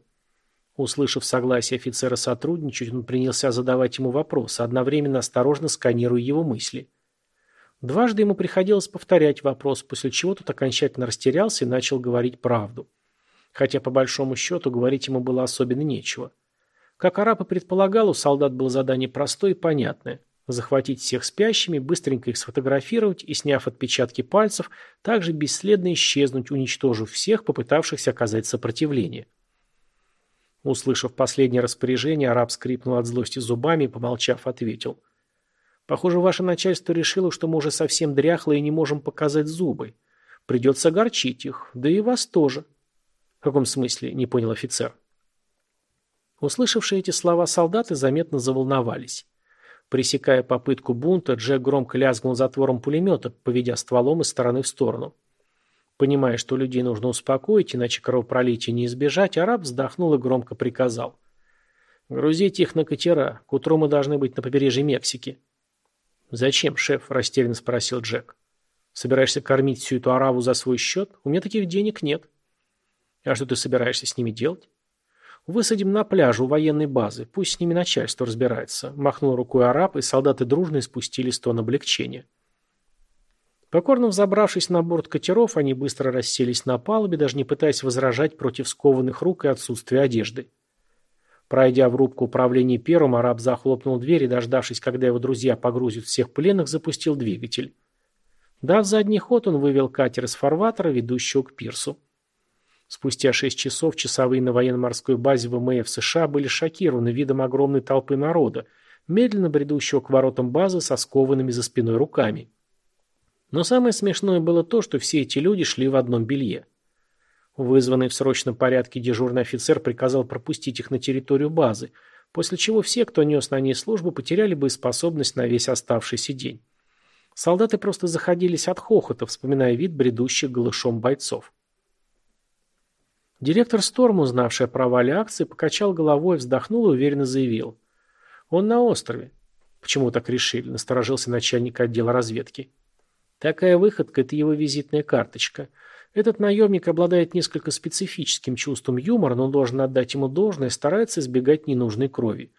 Услышав согласие офицера сотрудничать, он принялся задавать ему вопросы, одновременно осторожно сканируя его мысли. Дважды ему приходилось повторять вопрос, после чего тот окончательно растерялся и начал говорить правду. Хотя, по большому счету, говорить ему было особенно нечего. Как араб и предполагал, у солдат было задание простое и понятное – захватить всех спящими, быстренько их сфотографировать и, сняв отпечатки пальцев, также бесследно исчезнуть, уничтожив всех, попытавшихся оказать сопротивление. Услышав последнее распоряжение, араб скрипнул от злости зубами и, помолчав, ответил. «Похоже, ваше начальство решило, что мы уже совсем дряхлые и не можем показать зубы. Придется огорчить их, да и вас тоже». «В каком смысле?» – не понял офицер. Услышавшие эти слова солдаты заметно заволновались. Пресекая попытку бунта, Джек громко лязгнул затвором пулемета, поведя стволом из стороны в сторону. Понимая, что людей нужно успокоить, иначе кровопролития не избежать, араб вздохнул и громко приказал. «Грузите их на катера. К утру мы должны быть на побережье Мексики». «Зачем, шеф?» – растерянно спросил Джек. «Собираешься кормить всю эту араву за свой счет? У меня таких денег нет». «А что ты собираешься с ними делать?» «Высадим на пляже у военной базы. Пусть с ними начальство разбирается», – махнул рукой араб, и солдаты дружно испустили стон облегчения. Покорно взобравшись на борт катеров, они быстро расселись на палубе, даже не пытаясь возражать против скованных рук и отсутствия одежды. Пройдя в рубку управления первым, араб захлопнул дверь и, дождавшись, когда его друзья погрузят всех пленных, запустил двигатель. Дав задний ход, он вывел катер из фарватера, ведущего к пирсу. Спустя шесть часов часовые на военно-морской базе ВМФ США были шокированы видом огромной толпы народа, медленно бредущего к воротам базы со скованными за спиной руками. Но самое смешное было то, что все эти люди шли в одном белье. Вызванный в срочном порядке дежурный офицер приказал пропустить их на территорию базы, после чего все, кто нес на ней службу, потеряли боеспособность на весь оставшийся день. Солдаты просто заходились от хохота, вспоминая вид бредущих голышом бойцов. Директор Сторм, узнавший о провале акции, покачал головой, вздохнул и уверенно заявил. «Он на острове». «Почему так решили?» – насторожился начальник отдела разведки. «Такая выходка – это его визитная карточка. Этот наемник обладает несколько специфическим чувством юмора, но должен отдать ему должное старается избегать ненужной крови.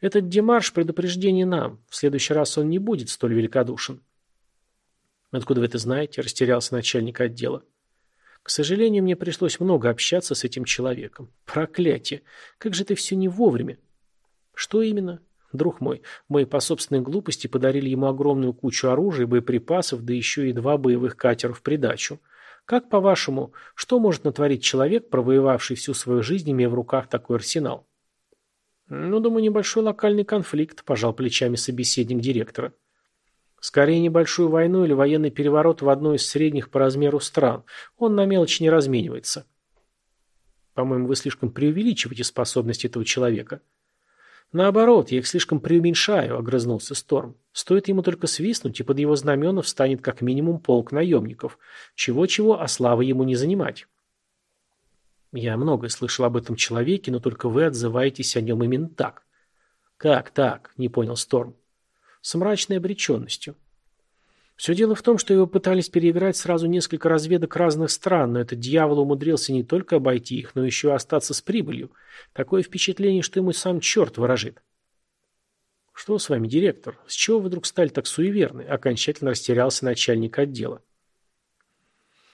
Этот демарш – предупреждение нам. В следующий раз он не будет столь великодушен». «Откуда вы это знаете?» – растерялся начальник отдела. К сожалению, мне пришлось много общаться с этим человеком. Проклятие! Как же ты все не вовремя! Что именно? Друг мой, мы по собственной глупости подарили ему огромную кучу оружия, боеприпасов, да еще и два боевых катера в придачу. Как, по-вашему, что может натворить человек, провоевавший всю свою жизнь, имея в руках такой арсенал? Ну, думаю, небольшой локальный конфликт, пожал плечами собеседник директора. Скорее небольшую войну или военный переворот в одной из средних по размеру стран. Он на мелочи не разменивается. По-моему, вы слишком преувеличиваете способности этого человека. Наоборот, я их слишком преуменьшаю, огрызнулся Сторм. Стоит ему только свистнуть, и под его знамена встанет как минимум полк наемников. Чего-чего, а славы ему не занимать. Я многое слышал об этом человеке, но только вы отзываетесь о нем именно так. Как так? Не понял Сторм с мрачной обреченностью. Все дело в том, что его пытались переиграть сразу несколько разведок разных стран, но этот дьявол умудрился не только обойти их, но еще и остаться с прибылью. Такое впечатление, что ему сам черт ворожит. «Что с вами, директор? С чего вы вдруг стали так суеверны?» Окончательно растерялся начальник отдела.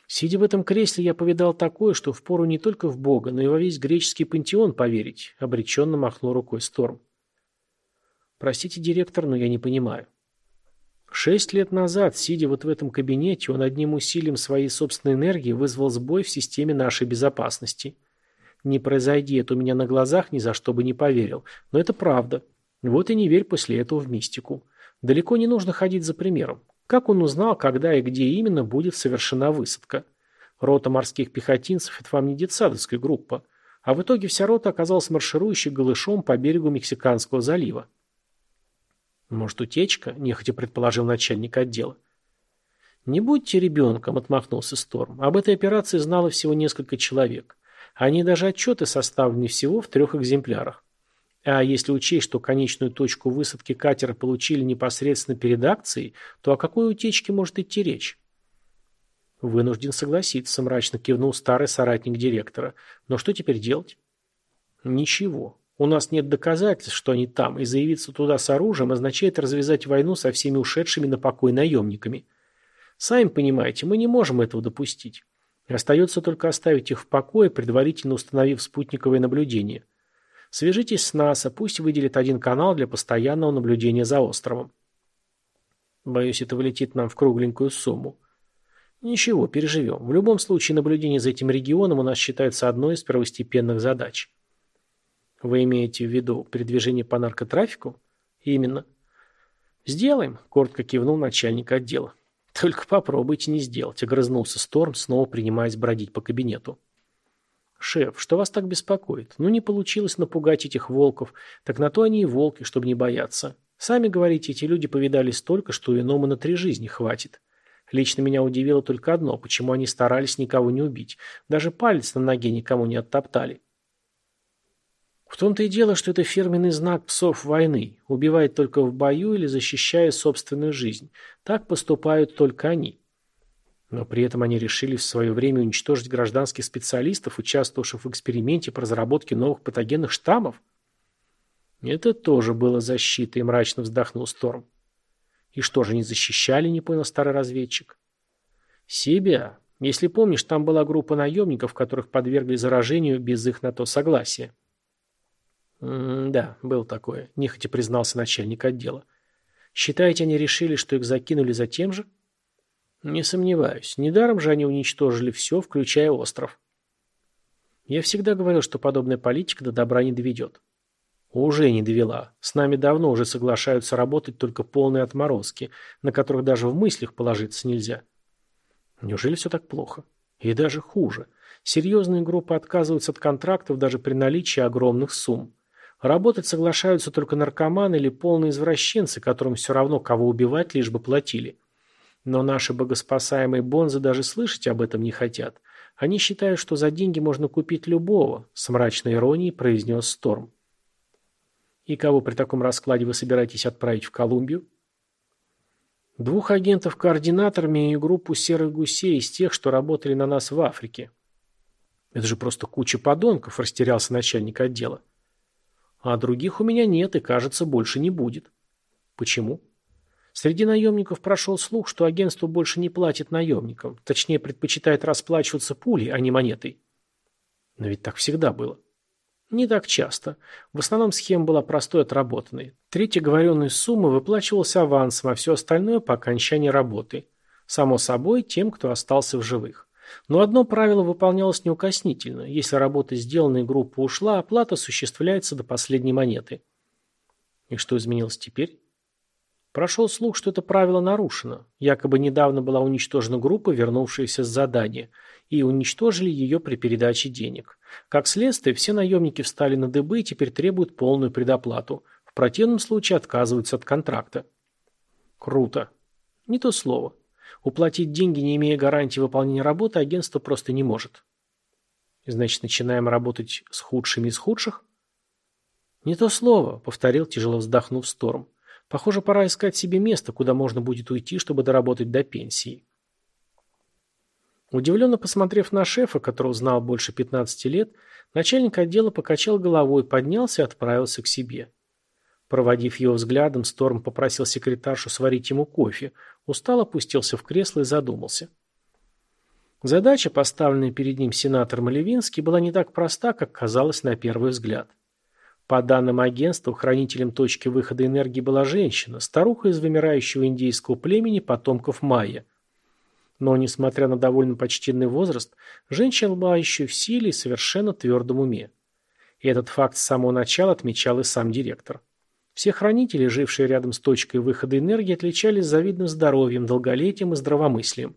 Сидя в этом кресле, я повидал такое, что впору не только в Бога, но и во весь греческий пантеон поверить, обреченно махнул рукой Сторм. Простите, директор, но я не понимаю. Шесть лет назад, сидя вот в этом кабинете, он одним усилием своей собственной энергии вызвал сбой в системе нашей безопасности. Не произойди это у меня на глазах, ни за что бы не поверил. Но это правда. Вот и не верь после этого в мистику. Далеко не нужно ходить за примером. Как он узнал, когда и где именно будет совершена высадка? Рота морских пехотинцев – это вам не детсадовская группа. А в итоге вся рота оказалась марширующей голышом по берегу Мексиканского залива. Может, утечка? Нехотя предположил начальник отдела. «Не будьте ребенком», — отмахнулся Сторм. «Об этой операции знало всего несколько человек. Они даже отчеты составлены всего в трех экземплярах. А если учесть, что конечную точку высадки катера получили непосредственно перед акцией, то о какой утечке может идти речь? Вынужден согласиться, мрачно кивнул старый соратник директора. Но что теперь делать? Ничего. У нас нет доказательств, что они там, и заявиться туда с оружием означает развязать войну со всеми ушедшими на покой наемниками. Сами понимаете, мы не можем этого допустить. Остается только оставить их в покое, предварительно установив спутниковое наблюдение. Свяжитесь с НАСА, пусть выделит один канал для постоянного наблюдения за островом. Боюсь, это вылетит нам в кругленькую сумму. Ничего, переживем. В любом случае, наблюдение за этим регионом у нас считается одной из первостепенных задач. Вы имеете в виду передвижение по наркотрафику? Именно. Сделаем, коротко кивнул начальник отдела. Только попробуйте не сделать, огрызнулся Сторм, снова принимаясь бродить по кабинету. «Шеф, что вас так беспокоит? Ну, не получилось напугать этих волков. Так на то они и волки, чтобы не бояться. Сами говорите, эти люди повидали столько, что иному на три жизни хватит. Лично меня удивило только одно, почему они старались никого не убить. Даже палец на ноге никому не оттоптали». В том-то и дело, что это фирменный знак псов войны. Убивает только в бою или защищая собственную жизнь. Так поступают только они. Но при этом они решили в свое время уничтожить гражданских специалистов, участвовавших в эксперименте по разработке новых патогенных штаммов? Это тоже было защитой, мрачно вздохнул Сторм. И что же, не защищали, не понял старый разведчик. Себя. Если помнишь, там была группа наемников, которых подвергли заражению без их на то согласия. Да, был такое, нехотя признался начальник отдела. Считаете, они решили, что их закинули за тем же? — не сомневаюсь. Недаром же они уничтожили все, включая остров. Я всегда говорил, что подобная политика до добра не доведет. Уже не довела. С нами давно уже соглашаются работать только полные отморозки, на которых даже в мыслях положиться нельзя. Неужели все так плохо? И даже хуже. Серьезные группы отказываются от контрактов даже при наличии огромных сумм. Работать соглашаются только наркоманы или полные извращенцы, которым все равно кого убивать, лишь бы платили. Но наши богоспасаемые бонзы даже слышать об этом не хотят. Они считают, что за деньги можно купить любого, с мрачной иронией произнес Сторм. И кого при таком раскладе вы собираетесь отправить в Колумбию? Двух агентов-координаторами и группу серых гусей из тех, что работали на нас в Африке. Это же просто куча подонков, растерялся начальник отдела. А других у меня нет и, кажется, больше не будет. Почему? Среди наемников прошел слух, что агентство больше не платит наемникам, точнее предпочитает расплачиваться пулей, а не монетой. Но ведь так всегда было. Не так часто. В основном схема была простой отработанной. Треть оговоренной суммы выплачивался авансом, а все остальное по окончании работы. Само собой, тем, кто остался в живых. Но одно правило выполнялось неукоснительно. Если работа сделана и группа ушла, оплата осуществляется до последней монеты. И что изменилось теперь? Прошел слух, что это правило нарушено. Якобы недавно была уничтожена группа, вернувшаяся с задания, и уничтожили ее при передаче денег. Как следствие, все наемники встали на дыбы и теперь требуют полную предоплату. В противном случае отказываются от контракта. Круто. Не то слово. Уплатить деньги, не имея гарантии выполнения работы, агентство просто не может. Значит, начинаем работать с худшими из худших? Не то слово, повторил, тяжело вздохнув Сторм. Похоже, пора искать себе место, куда можно будет уйти, чтобы доработать до пенсии. Удивленно посмотрев на шефа, которого знал больше 15 лет, начальник отдела покачал головой, поднялся и отправился к себе. Проводив его взглядом, Сторм попросил секретаршу сварить ему кофе, устал опустился в кресло и задумался. Задача, поставленная перед ним сенатором Левинский, была не так проста, как казалось на первый взгляд. По данным агентства, хранителем точки выхода энергии была женщина, старуха из вымирающего индейского племени потомков майя. Но, несмотря на довольно почтенный возраст, женщина была еще в силе и совершенно твердом уме. И этот факт с самого начала отмечал и сам директор. Все хранители, жившие рядом с точкой выхода энергии, отличались завидным здоровьем, долголетием и здравомыслием.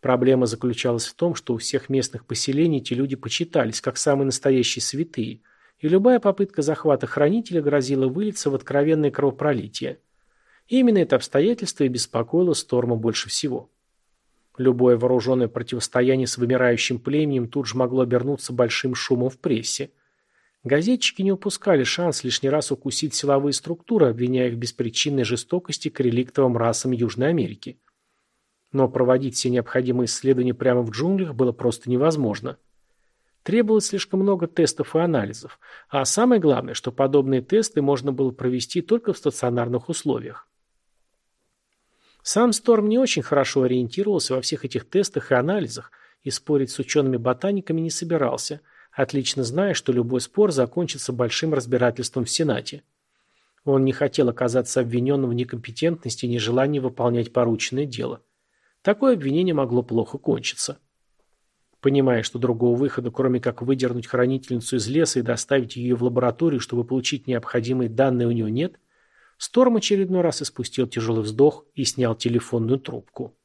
Проблема заключалась в том, что у всех местных поселений эти люди почитались, как самые настоящие святые – и любая попытка захвата хранителя грозила вылиться в откровенное кровопролитие. И именно это обстоятельство и беспокоило Сторма больше всего. Любое вооруженное противостояние с вымирающим племенем тут же могло обернуться большим шумом в прессе. Газетчики не упускали шанс лишний раз укусить силовые структуры, обвиняя их в беспричинной жестокости к реликтовым расам Южной Америки. Но проводить все необходимые исследования прямо в джунглях было просто невозможно. Требовалось слишком много тестов и анализов, а самое главное, что подобные тесты можно было провести только в стационарных условиях. Сам Сторм не очень хорошо ориентировался во всех этих тестах и анализах и спорить с учеными-ботаниками не собирался, отлично зная, что любой спор закончится большим разбирательством в Сенате. Он не хотел оказаться обвиненным в некомпетентности и нежелании выполнять порученное дело. Такое обвинение могло плохо кончиться. Понимая, что другого выхода, кроме как выдернуть хранительницу из леса и доставить ее в лабораторию, чтобы получить необходимые данные у него нет, Сторм очередной раз испустил тяжелый вздох и снял телефонную трубку.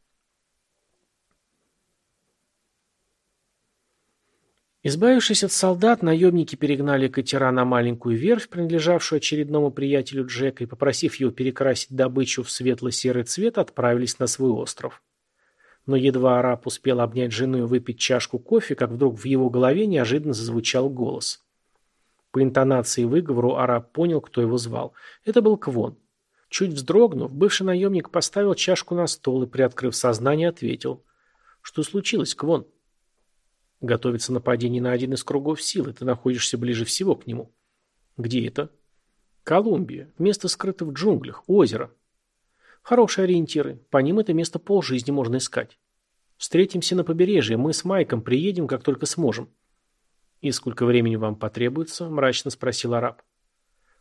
Избавившись от солдат, наемники перегнали катера на маленькую верфь, принадлежавшую очередному приятелю Джека, и, попросив его перекрасить добычу в светло-серый цвет, отправились на свой остров. Но едва араб успел обнять жену и выпить чашку кофе, как вдруг в его голове неожиданно зазвучал голос. По интонации выговору араб понял, кто его звал. Это был Квон. Чуть вздрогнув, бывший наемник поставил чашку на стол и, приоткрыв сознание, ответил. «Что случилось, Квон?» «Готовится нападение на один из кругов силы. Ты находишься ближе всего к нему». «Где это?» «Колумбия. Место скрыто в джунглях. Озеро». Хорошие ориентиры. По ним это место полжизни можно искать. Встретимся на побережье. Мы с Майком приедем, как только сможем. И сколько времени вам потребуется? Мрачно спросил араб.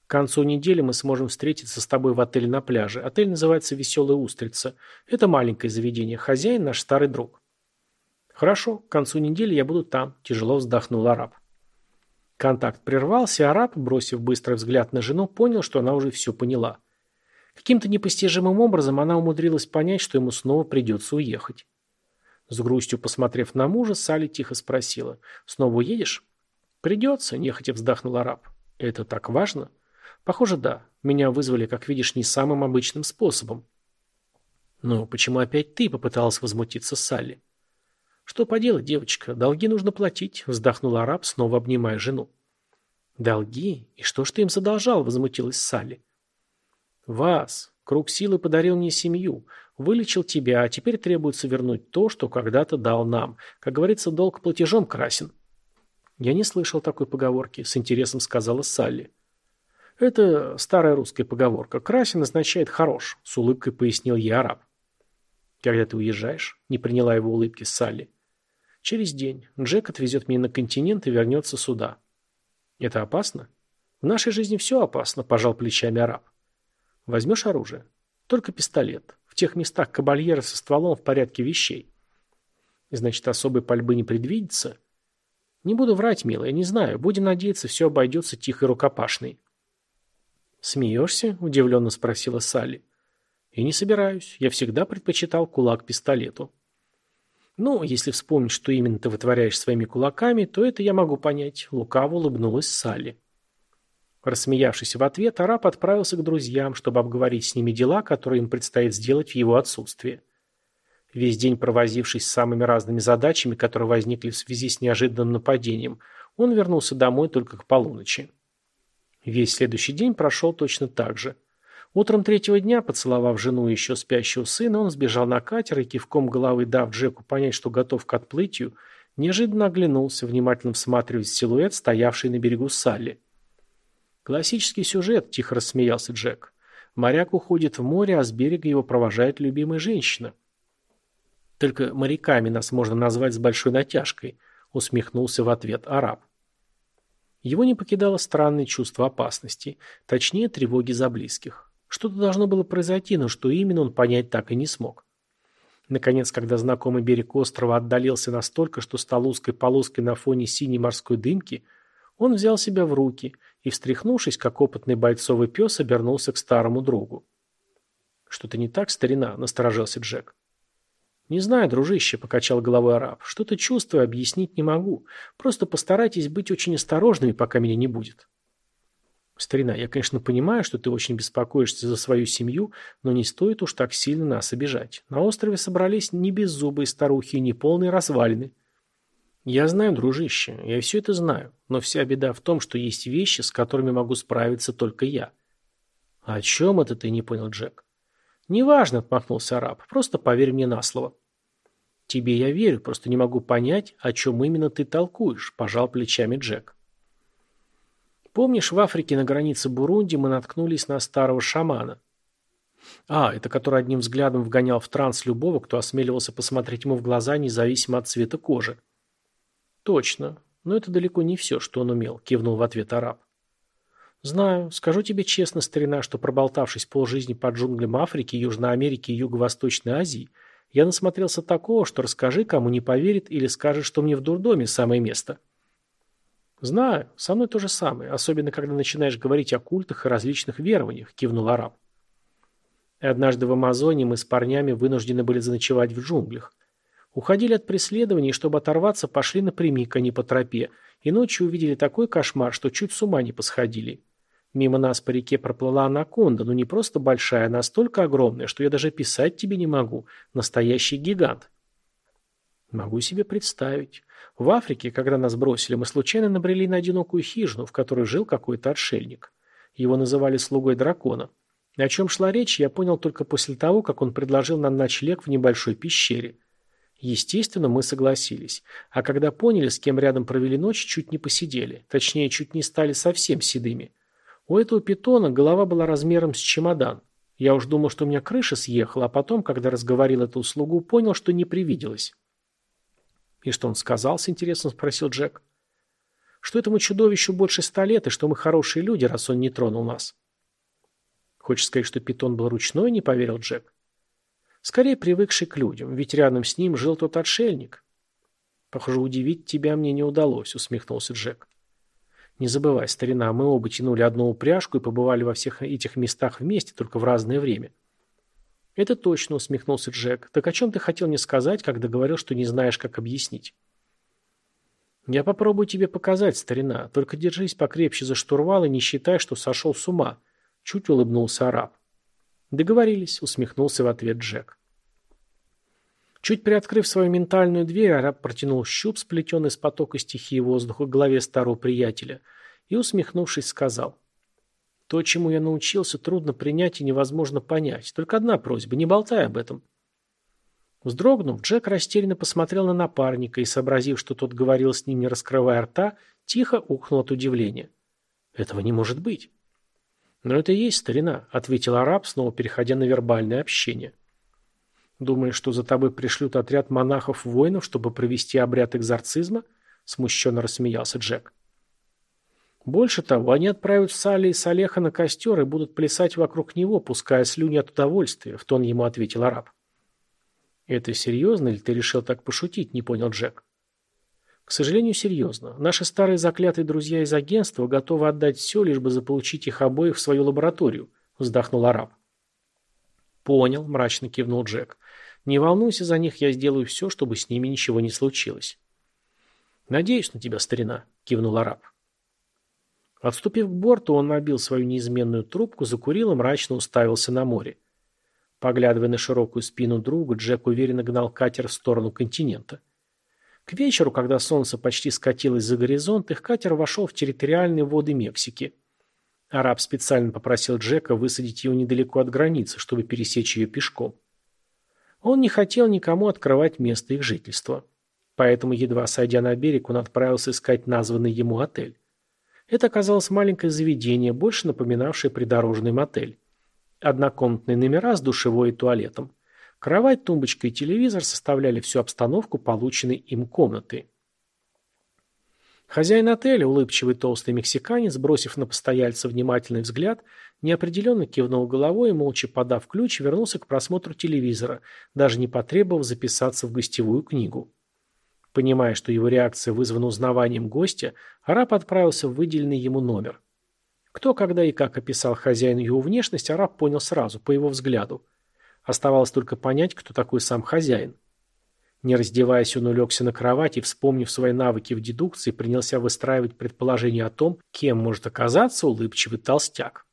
К концу недели мы сможем встретиться с тобой в отеле на пляже. Отель называется «Веселая устрица». Это маленькое заведение. Хозяин наш старый друг. Хорошо, к концу недели я буду там. Тяжело вздохнул араб. Контакт прервался, араб, бросив быстрый взгляд на жену, понял, что она уже все поняла. Каким-то непостижимым образом она умудрилась понять, что ему снова придется уехать. С грустью посмотрев на мужа, Салли тихо спросила. «Снова уедешь?» «Придется», – нехотя вздохнул араб. «Это так важно?» «Похоже, да. Меня вызвали, как видишь, не самым обычным способом». «Но почему опять ты?» – попыталась возмутиться Салли. «Что поделать, девочка? Долги нужно платить», – вздохнул араб, снова обнимая жену. «Долги? И что ж ты им задолжал?» – возмутилась Салли. Вас. Круг силы подарил мне семью. Вылечил тебя, а теперь требуется вернуть то, что когда-то дал нам. Как говорится, долг платежом красен. Я не слышал такой поговорки, с интересом сказала Салли. Это старая русская поговорка. Красен означает хорош, с улыбкой пояснил я араб. Когда ты уезжаешь? Не приняла его улыбки Салли. Через день. Джек отвезет меня на континент и вернется сюда. Это опасно? В нашей жизни все опасно, пожал плечами араб. Возьмешь оружие? Только пистолет. В тех местах кабальеры со стволом в порядке вещей. Значит, особой пальбы не предвидится? Не буду врать, милая, не знаю. Будем надеяться, все обойдется тихой рукопашной. «Смеешься?» – удивленно спросила Салли. «И не собираюсь. Я всегда предпочитал кулак пистолету». «Ну, если вспомнить, что именно ты вытворяешь своими кулаками, то это я могу понять», – лукаво улыбнулась Салли. Рассмеявшись в ответ, араб отправился к друзьям, чтобы обговорить с ними дела, которые им предстоит сделать в его отсутствие. Весь день провозившись с самыми разными задачами, которые возникли в связи с неожиданным нападением, он вернулся домой только к полуночи. Весь следующий день прошел точно так же. Утром третьего дня, поцеловав жену и еще спящего сына, он сбежал на катер и, кивком головы дав Джеку понять, что готов к отплытию, неожиданно оглянулся, внимательно всматриваясь в силуэт, стоявший на берегу Салли. «Классический сюжет», – тихо рассмеялся Джек. «Моряк уходит в море, а с берега его провожает любимая женщина». «Только моряками нас можно назвать с большой натяжкой», – усмехнулся в ответ араб. Его не покидало странное чувство опасности, точнее тревоги за близких. Что-то должно было произойти, но что именно он понять так и не смог. Наконец, когда знакомый берег острова отдалился настолько, что стал узкой полоской на фоне синей морской дымки, он взял себя в руки и, встряхнувшись, как опытный бойцовый пес, обернулся к старому другу. «Что-то не так, старина?» – насторожился Джек. «Не знаю, дружище», – покачал головой араб. «Что-то чувствую, объяснить не могу. Просто постарайтесь быть очень осторожными, пока меня не будет». Старина, я, конечно, понимаю, что ты очень беспокоишься за свою семью, но не стоит уж так сильно нас обижать. На острове собрались не беззубые старухи и не полные развалины. Я знаю, дружище, я все это знаю, но вся беда в том, что есть вещи, с которыми могу справиться только я. О чем это ты, не понял Джек? Неважно, отмахнулся араб, просто поверь мне на слово. Тебе я верю, просто не могу понять, о чем именно ты толкуешь, пожал плечами Джек. Помнишь, в Африке на границе Бурунди мы наткнулись на старого шамана? А, это который одним взглядом вгонял в транс любого, кто осмеливался посмотреть ему в глаза, независимо от цвета кожи. Точно. Но это далеко не все, что он умел, кивнул в ответ араб. Знаю. Скажу тебе честно, старина, что проболтавшись полжизни по джунглям Африки, Южной Америки и Юго-Восточной Азии, я насмотрелся такого, что расскажи, кому не поверит или скажет, что мне в дурдоме самое место. — «Знаю, со мной то же самое, особенно когда начинаешь говорить о культах и различных верованиях», – кивнул араб. однажды в Амазоне мы с парнями вынуждены были заночевать в джунглях. Уходили от преследований, чтобы оторваться, пошли напрямик, а не по тропе, и ночью увидели такой кошмар, что чуть с ума не посходили. Мимо нас по реке проплыла анаконда, но не просто большая, а настолько огромная, что я даже писать тебе не могу. Настоящий гигант. Могу себе представить. В Африке, когда нас бросили, мы случайно набрели на одинокую хижину, в которой жил какой-то отшельник. Его называли слугой дракона. О чем шла речь, я понял только после того, как он предложил нам ночлег в небольшой пещере. Естественно, мы согласились. А когда поняли, с кем рядом провели ночь, чуть не посидели. Точнее, чуть не стали совсем седыми. У этого питона голова была размером с чемодан. Я уж думал, что у меня крыша съехала, а потом, когда разговорил эту услугу, понял, что не привиделось. «И что он сказал?» – с интересом спросил Джек. «Что этому чудовищу больше ста лет, и что мы хорошие люди, раз он не тронул нас». «Хочешь сказать, что питон был ручной?» – не поверил Джек. «Скорее привыкший к людям, ведь рядом с ним жил тот отшельник». «Похоже, удивить тебя мне не удалось», – усмехнулся Джек. «Не забывай, старина, мы оба тянули одну упряжку и побывали во всех этих местах вместе, только в разное время». «Это точно», — усмехнулся Джек. «Так о чем ты хотел мне сказать, когда говорил, что не знаешь, как объяснить?» «Я попробую тебе показать, старина. Только держись покрепче за штурвал и не считай, что сошел с ума», — чуть улыбнулся араб. «Договорились», — усмехнулся в ответ Джек. Чуть приоткрыв свою ментальную дверь, араб протянул щуп, сплетенный из потока стихии воздуха, к голове старого приятеля, и, усмехнувшись, сказал. То, чему я научился, трудно принять и невозможно понять. Только одна просьба – не болтай об этом. Вздрогнув, Джек растерянно посмотрел на напарника и, сообразив, что тот говорил с ним, не раскрывая рта, тихо ухнул от удивления. «Этого не может быть». «Но это и есть старина», — ответил араб, снова переходя на вербальное общение. «Думаешь, что за тобой пришлют отряд монахов-воинов, чтобы провести обряд экзорцизма?» — смущенно рассмеялся Джек. Больше того, они отправят Салли и Салеха на костер и будут плясать вокруг него, пуская слюни от удовольствия, в тон ему ответил араб. «Это серьезно или ты решил так пошутить?» – не понял Джек. «К сожалению, серьезно. Наши старые заклятые друзья из агентства готовы отдать все, лишь бы заполучить их обоих в свою лабораторию», – вздохнул араб. «Понял», – мрачно кивнул Джек. «Не волнуйся за них, я сделаю все, чтобы с ними ничего не случилось». «Надеюсь на тебя, старина», – кивнул араб. Отступив к борту, он набил свою неизменную трубку, закурил и мрачно уставился на море. Поглядывая на широкую спину друга, Джек уверенно гнал катер в сторону континента. К вечеру, когда солнце почти скатилось за горизонт, их катер вошел в территориальные воды Мексики. Араб специально попросил Джека высадить его недалеко от границы, чтобы пересечь ее пешком. Он не хотел никому открывать место их жительства. Поэтому, едва сойдя на берег, он отправился искать названный ему отель. Это оказалось маленькое заведение, больше напоминавшее придорожный мотель. Однокомнатные номера с душевой и туалетом. Кровать, тумбочка и телевизор составляли всю обстановку полученной им комнаты. Хозяин отеля, улыбчивый толстый мексиканец, бросив на постояльца внимательный взгляд, неопределенно кивнул головой и, молча подав ключ, вернулся к просмотру телевизора, даже не потребовав записаться в гостевую книгу. Понимая, что его реакция вызвана узнаванием гостя, араб отправился в выделенный ему номер. Кто, когда и как описал хозяину его внешность, араб понял сразу, по его взгляду. Оставалось только понять, кто такой сам хозяин. Не раздеваясь, он улегся на кровать и, вспомнив свои навыки в дедукции, принялся выстраивать предположение о том, кем может оказаться улыбчивый толстяк.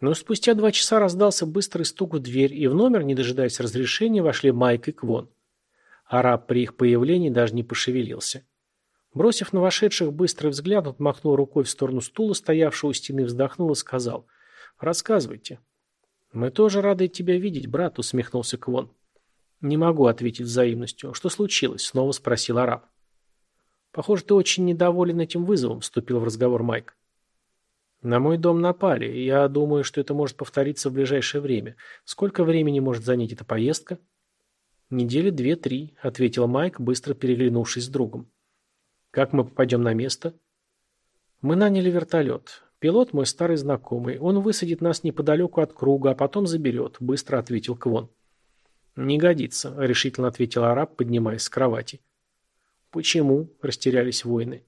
Но спустя два часа раздался быстрый стук в дверь, и в номер, не дожидаясь разрешения, вошли Майк и Квон. Араб при их появлении даже не пошевелился. Бросив на вошедших быстрый взгляд, он махнул рукой в сторону стула, стоявшего у стены, вздохнул и сказал «Рассказывайте». «Мы тоже рады тебя видеть, брат», — усмехнулся Квон. «Не могу ответить взаимностью. Что случилось?» — снова спросил араб. «Похоже, ты очень недоволен этим вызовом», — вступил в разговор Майк. «На мой дом напали, и я думаю, что это может повториться в ближайшее время. Сколько времени может занять эта поездка?» «Недели две-три», — ответил Майк, быстро переглянувшись с другом. «Как мы попадем на место?» «Мы наняли вертолет. Пилот мой старый знакомый. Он высадит нас неподалеку от круга, а потом заберет», — быстро ответил Квон. «Не годится», — решительно ответил араб, поднимаясь с кровати. «Почему?» — растерялись воины.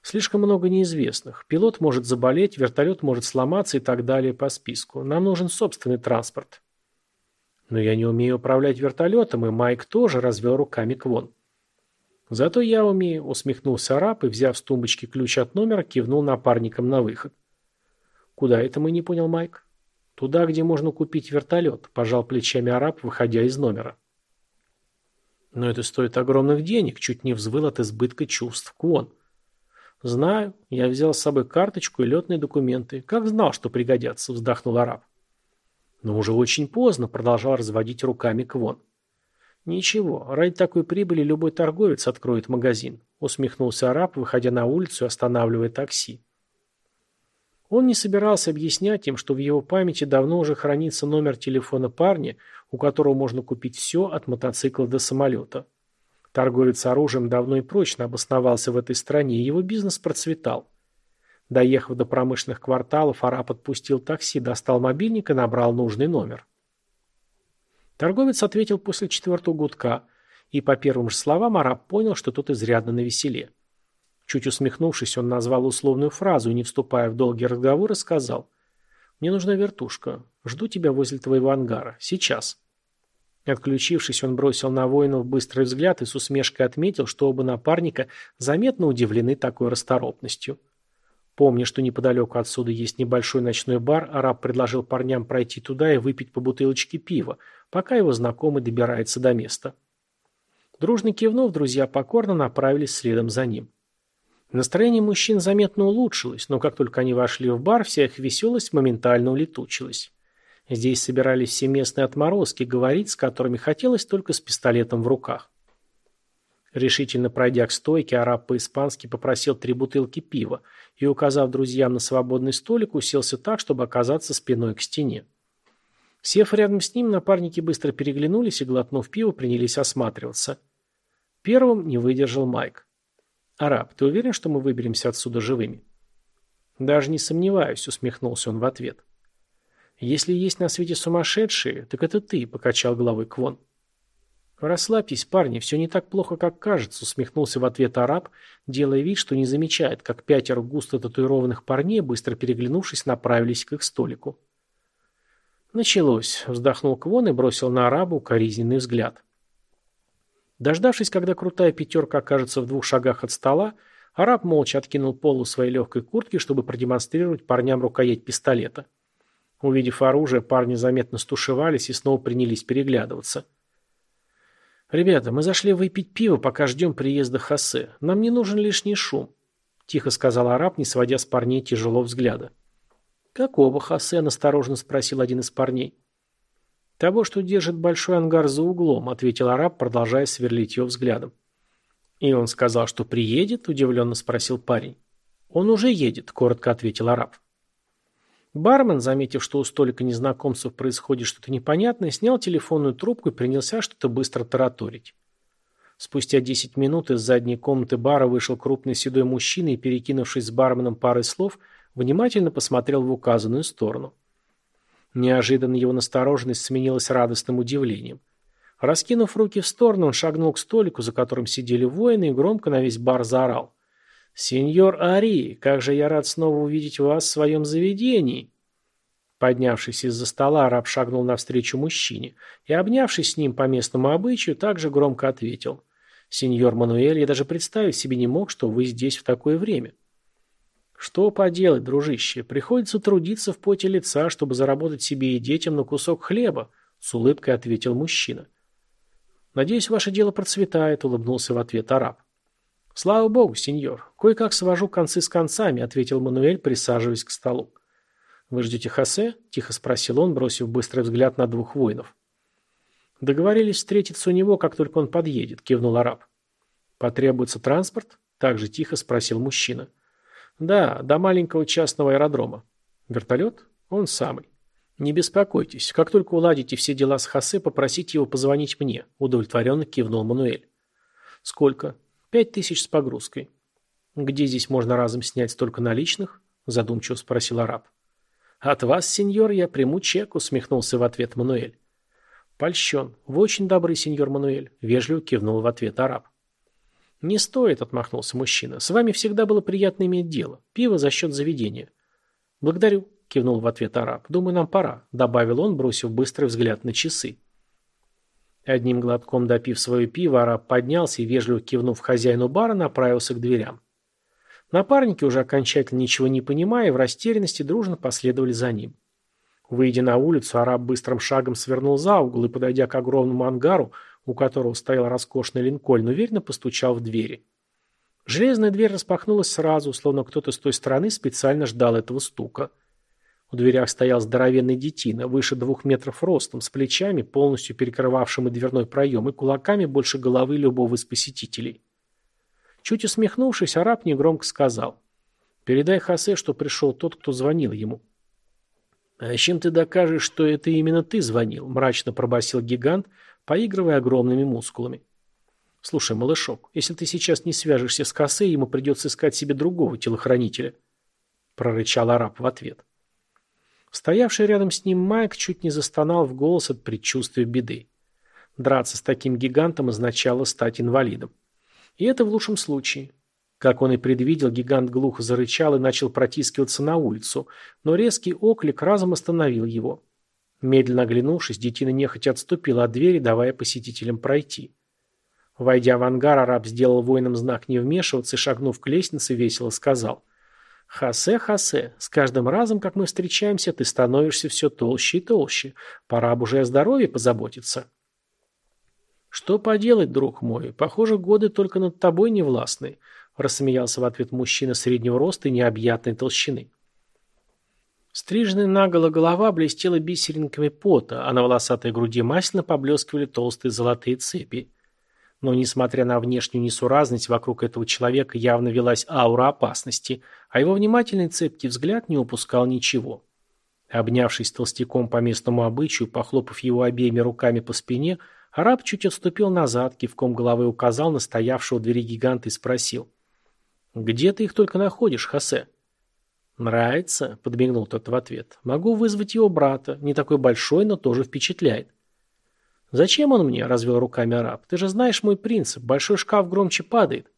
«Слишком много неизвестных. Пилот может заболеть, вертолет может сломаться и так далее по списку. Нам нужен собственный транспорт». «Но я не умею управлять вертолетом, и Майк тоже развел руками Квон». «Зато я умею», — усмехнулся араб и, взяв с тумбочки ключ от номера, кивнул напарником на выход. «Куда это мы?» — не понял Майк. «Туда, где можно купить вертолет», – пожал плечами араб, выходя из номера. «Но это стоит огромных денег», – чуть не взвыл от избытка чувств Куон. «Знаю. Я взял с собой карточку и летные документы. Как знал, что пригодятся», – вздохнул араб. «Но уже очень поздно», – продолжал разводить руками Квон. «Ничего, ради такой прибыли любой торговец откроет магазин», – усмехнулся араб, выходя на улицу и останавливая такси. Он не собирался объяснять им, что в его памяти давно уже хранится номер телефона парня, у которого можно купить все от мотоцикла до самолета. Торговец оружием давно и прочно обосновался в этой стране, и его бизнес процветал. Доехав до промышленных кварталов, араб отпустил такси, достал мобильник и набрал нужный номер. Торговец ответил после четвертого гудка, и по первым же словам араб понял, что тот изрядно навеселе. Чуть усмехнувшись, он назвал условную фразу и, не вступая в долгий разговор, сказал «Мне нужна вертушка. Жду тебя возле твоего ангара. Сейчас». Отключившись, он бросил на воинов быстрый взгляд и с усмешкой отметил, что оба напарника заметно удивлены такой расторопностью. Помня, что неподалеку отсюда есть небольшой ночной бар, араб предложил парням пройти туда и выпить по бутылочке пива, пока его знакомый добирается до места. Дружно кивнув, друзья покорно направились следом за ним. Настроение мужчин заметно улучшилось, но как только они вошли в бар, вся их веселость моментально улетучилась. Здесь собирались все местные отморозки, говорить с которыми хотелось только с пистолетом в руках. Решительно пройдя к стойке, араб по-испански попросил три бутылки пива и, указав друзьям на свободный столик, уселся так, чтобы оказаться спиной к стене. Сев рядом с ним, напарники быстро переглянулись и, глотнув пиво, принялись осматриваться. Первым не выдержал Майк. «Араб, ты уверен, что мы выберемся отсюда живыми?» «Даже не сомневаюсь», — усмехнулся он в ответ. «Если есть на свете сумасшедшие, так это ты», — покачал головой Квон. «Расслабьтесь, парни, все не так плохо, как кажется», — усмехнулся в ответ араб, делая вид, что не замечает, как пятеро густо татуированных парней, быстро переглянувшись, направились к их столику. «Началось», — вздохнул Квон и бросил на араба укоризненный взгляд. Дождавшись, когда крутая пятерка окажется в двух шагах от стола, араб молча откинул полу своей легкой куртки, чтобы продемонстрировать парням рукоять пистолета. Увидев оружие, парни заметно стушевались и снова принялись переглядываться. «Ребята, мы зашли выпить пиво, пока ждем приезда Хосе. Нам не нужен лишний шум», — тихо сказал араб, не сводя с парней тяжело взгляда. «Какого Хосе?» — настороженно спросил один из парней. «Того, что держит большой ангар за углом», — ответил араб, продолжая сверлить его взглядом. «И он сказал, что приедет?» — удивленно спросил парень. «Он уже едет», — коротко ответил араб. Бармен, заметив, что у столика незнакомцев происходит что-то непонятное, снял телефонную трубку и принялся что-то быстро тараторить. Спустя десять минут из задней комнаты бара вышел крупный седой мужчина и, перекинувшись с барменом парой слов, внимательно посмотрел в указанную сторону. Неожиданно его настороженность сменилась радостным удивлением. Раскинув руки в сторону, он шагнул к столику, за которым сидели воины, и громко на весь бар заорал. «Сеньор Ари, как же я рад снова увидеть вас в своем заведении!» Поднявшись из-за стола, араб шагнул навстречу мужчине и, обнявшись с ним по местному обычаю, также громко ответил. «Сеньор Мануэль, я даже представить себе не мог, что вы здесь в такое время». «Что поделать, дружище, приходится трудиться в поте лица, чтобы заработать себе и детям на кусок хлеба», — с улыбкой ответил мужчина. «Надеюсь, ваше дело процветает», — улыбнулся в ответ араб. «Слава богу, сеньор. Кое-как свожу концы с концами», — ответил Мануэль, присаживаясь к столу. «Вы ждете Хосе?» – тихо спросил он, бросив быстрый взгляд на двух воинов. «Договорились встретиться у него, как только он подъедет», – кивнул араб. «Потребуется транспорт?» – также тихо спросил мужчина. «Да, до маленького частного аэродрома. Вертолет? Он самый. Не беспокойтесь, как только уладите все дела с Хосе, попросите его позвонить мне», – удовлетворенно кивнул Мануэль. «Сколько?» «Пять тысяч с погрузкой». «Где здесь можно разом снять столько наличных?» – задумчиво спросил араб. «От вас, сеньор, я приму чек», — усмехнулся в ответ Мануэль. «Польщен. Вы очень добрый, сеньор Мануэль», — вежливо кивнул в ответ араб. «Не стоит», — отмахнулся мужчина. «С вами всегда было приятно иметь дело. Пиво за счет заведения». «Благодарю», — кивнул в ответ араб. «Думаю, нам пора», — добавил он, бросив быстрый взгляд на часы. Одним глотком допив свое пиво, араб поднялся и, вежливо кивнув хозяину бара, направился к дверям. Напарники, уже окончательно ничего не понимая, в растерянности дружно последовали за ним. Выйдя на улицу, араб быстрым шагом свернул за угол и, подойдя к огромному ангару, у которого стоял роскошный линкольн, уверенно постучал в двери. Железная дверь распахнулась сразу, словно кто-то с той стороны специально ждал этого стука. В дверях стоял здоровенный детина, выше двух метров ростом, с плечами, полностью перекрывавшими дверной проем, и кулаками больше головы любого из посетителей. Чуть усмехнувшись, араб негромко сказал. «Передай Хосе, что пришел тот, кто звонил ему». «А чем ты докажешь, что это именно ты звонил?» – мрачно пробасил гигант, поигрывая огромными мускулами. «Слушай, малышок, если ты сейчас не свяжешься с Хосе, ему придется искать себе другого телохранителя», – прорычал араб в ответ. Стоявший рядом с ним Майк чуть не застонал в голос от предчувствия беды. Драться с таким гигантом означало стать инвалидом. И это в лучшем случае. Как он и предвидел, гигант глухо зарычал и начал протискиваться на улицу, но резкий оклик разом остановил его. Медленно оглянувшись, детина нехотя отступила от двери, давая посетителям пройти. Войдя в ангар, араб сделал воинам знак не вмешиваться и, шагнув к лестнице, весело сказал. «Хасе, Хасе, с каждым разом, как мы встречаемся, ты становишься все толще и толще. Пора бы уже о здоровье позаботиться». «Что поделать, друг мой? Похоже, годы только над тобой не властны», – рассмеялся в ответ мужчина среднего роста и необъятной толщины. Стриженная наголо голова блестела бисеринками пота, а на волосатой груди масляно поблескивали толстые золотые цепи. Но, несмотря на внешнюю несуразность, вокруг этого человека явно велась аура опасности, а его внимательный цепкий взгляд не упускал ничего. Обнявшись толстяком по местному обычаю, похлопав его обеими руками по спине, Араб чуть отступил назад, кивком головы указал на стоявшего у двери гиганта и спросил. «Где ты их только находишь, Хосе?» «Нравится?» – подмигнул тот в ответ. «Могу вызвать его брата. Не такой большой, но тоже впечатляет». «Зачем он мне?» – развел руками араб. «Ты же знаешь мой принцип. Большой шкаф громче падает».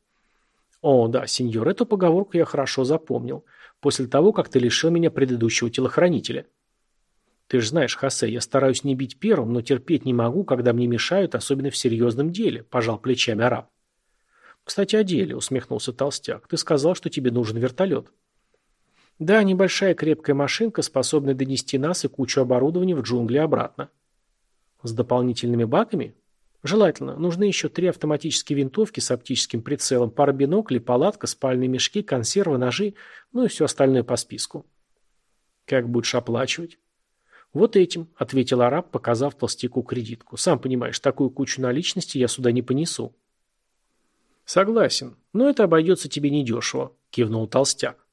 «О, да, сеньор, эту поговорку я хорошо запомнил. После того, как ты лишил меня предыдущего телохранителя». Ты же знаешь, Хосе, я стараюсь не бить первым, но терпеть не могу, когда мне мешают, особенно в серьезном деле, пожал плечами араб. Кстати, о деле, усмехнулся толстяк. Ты сказал, что тебе нужен вертолет. Да, небольшая крепкая машинка, способная донести нас и кучу оборудования в джунгли обратно. С дополнительными баками? Желательно. Нужны еще три автоматические винтовки с оптическим прицелом, пара биноклей, палатка, спальные мешки, консервы, ножи, ну и все остальное по списку. Как будешь оплачивать? «Вот этим», — ответил араб, показав толстяку кредитку. «Сам понимаешь, такую кучу наличности я сюда не понесу». «Согласен, но это обойдется тебе недешево», — кивнул толстяк.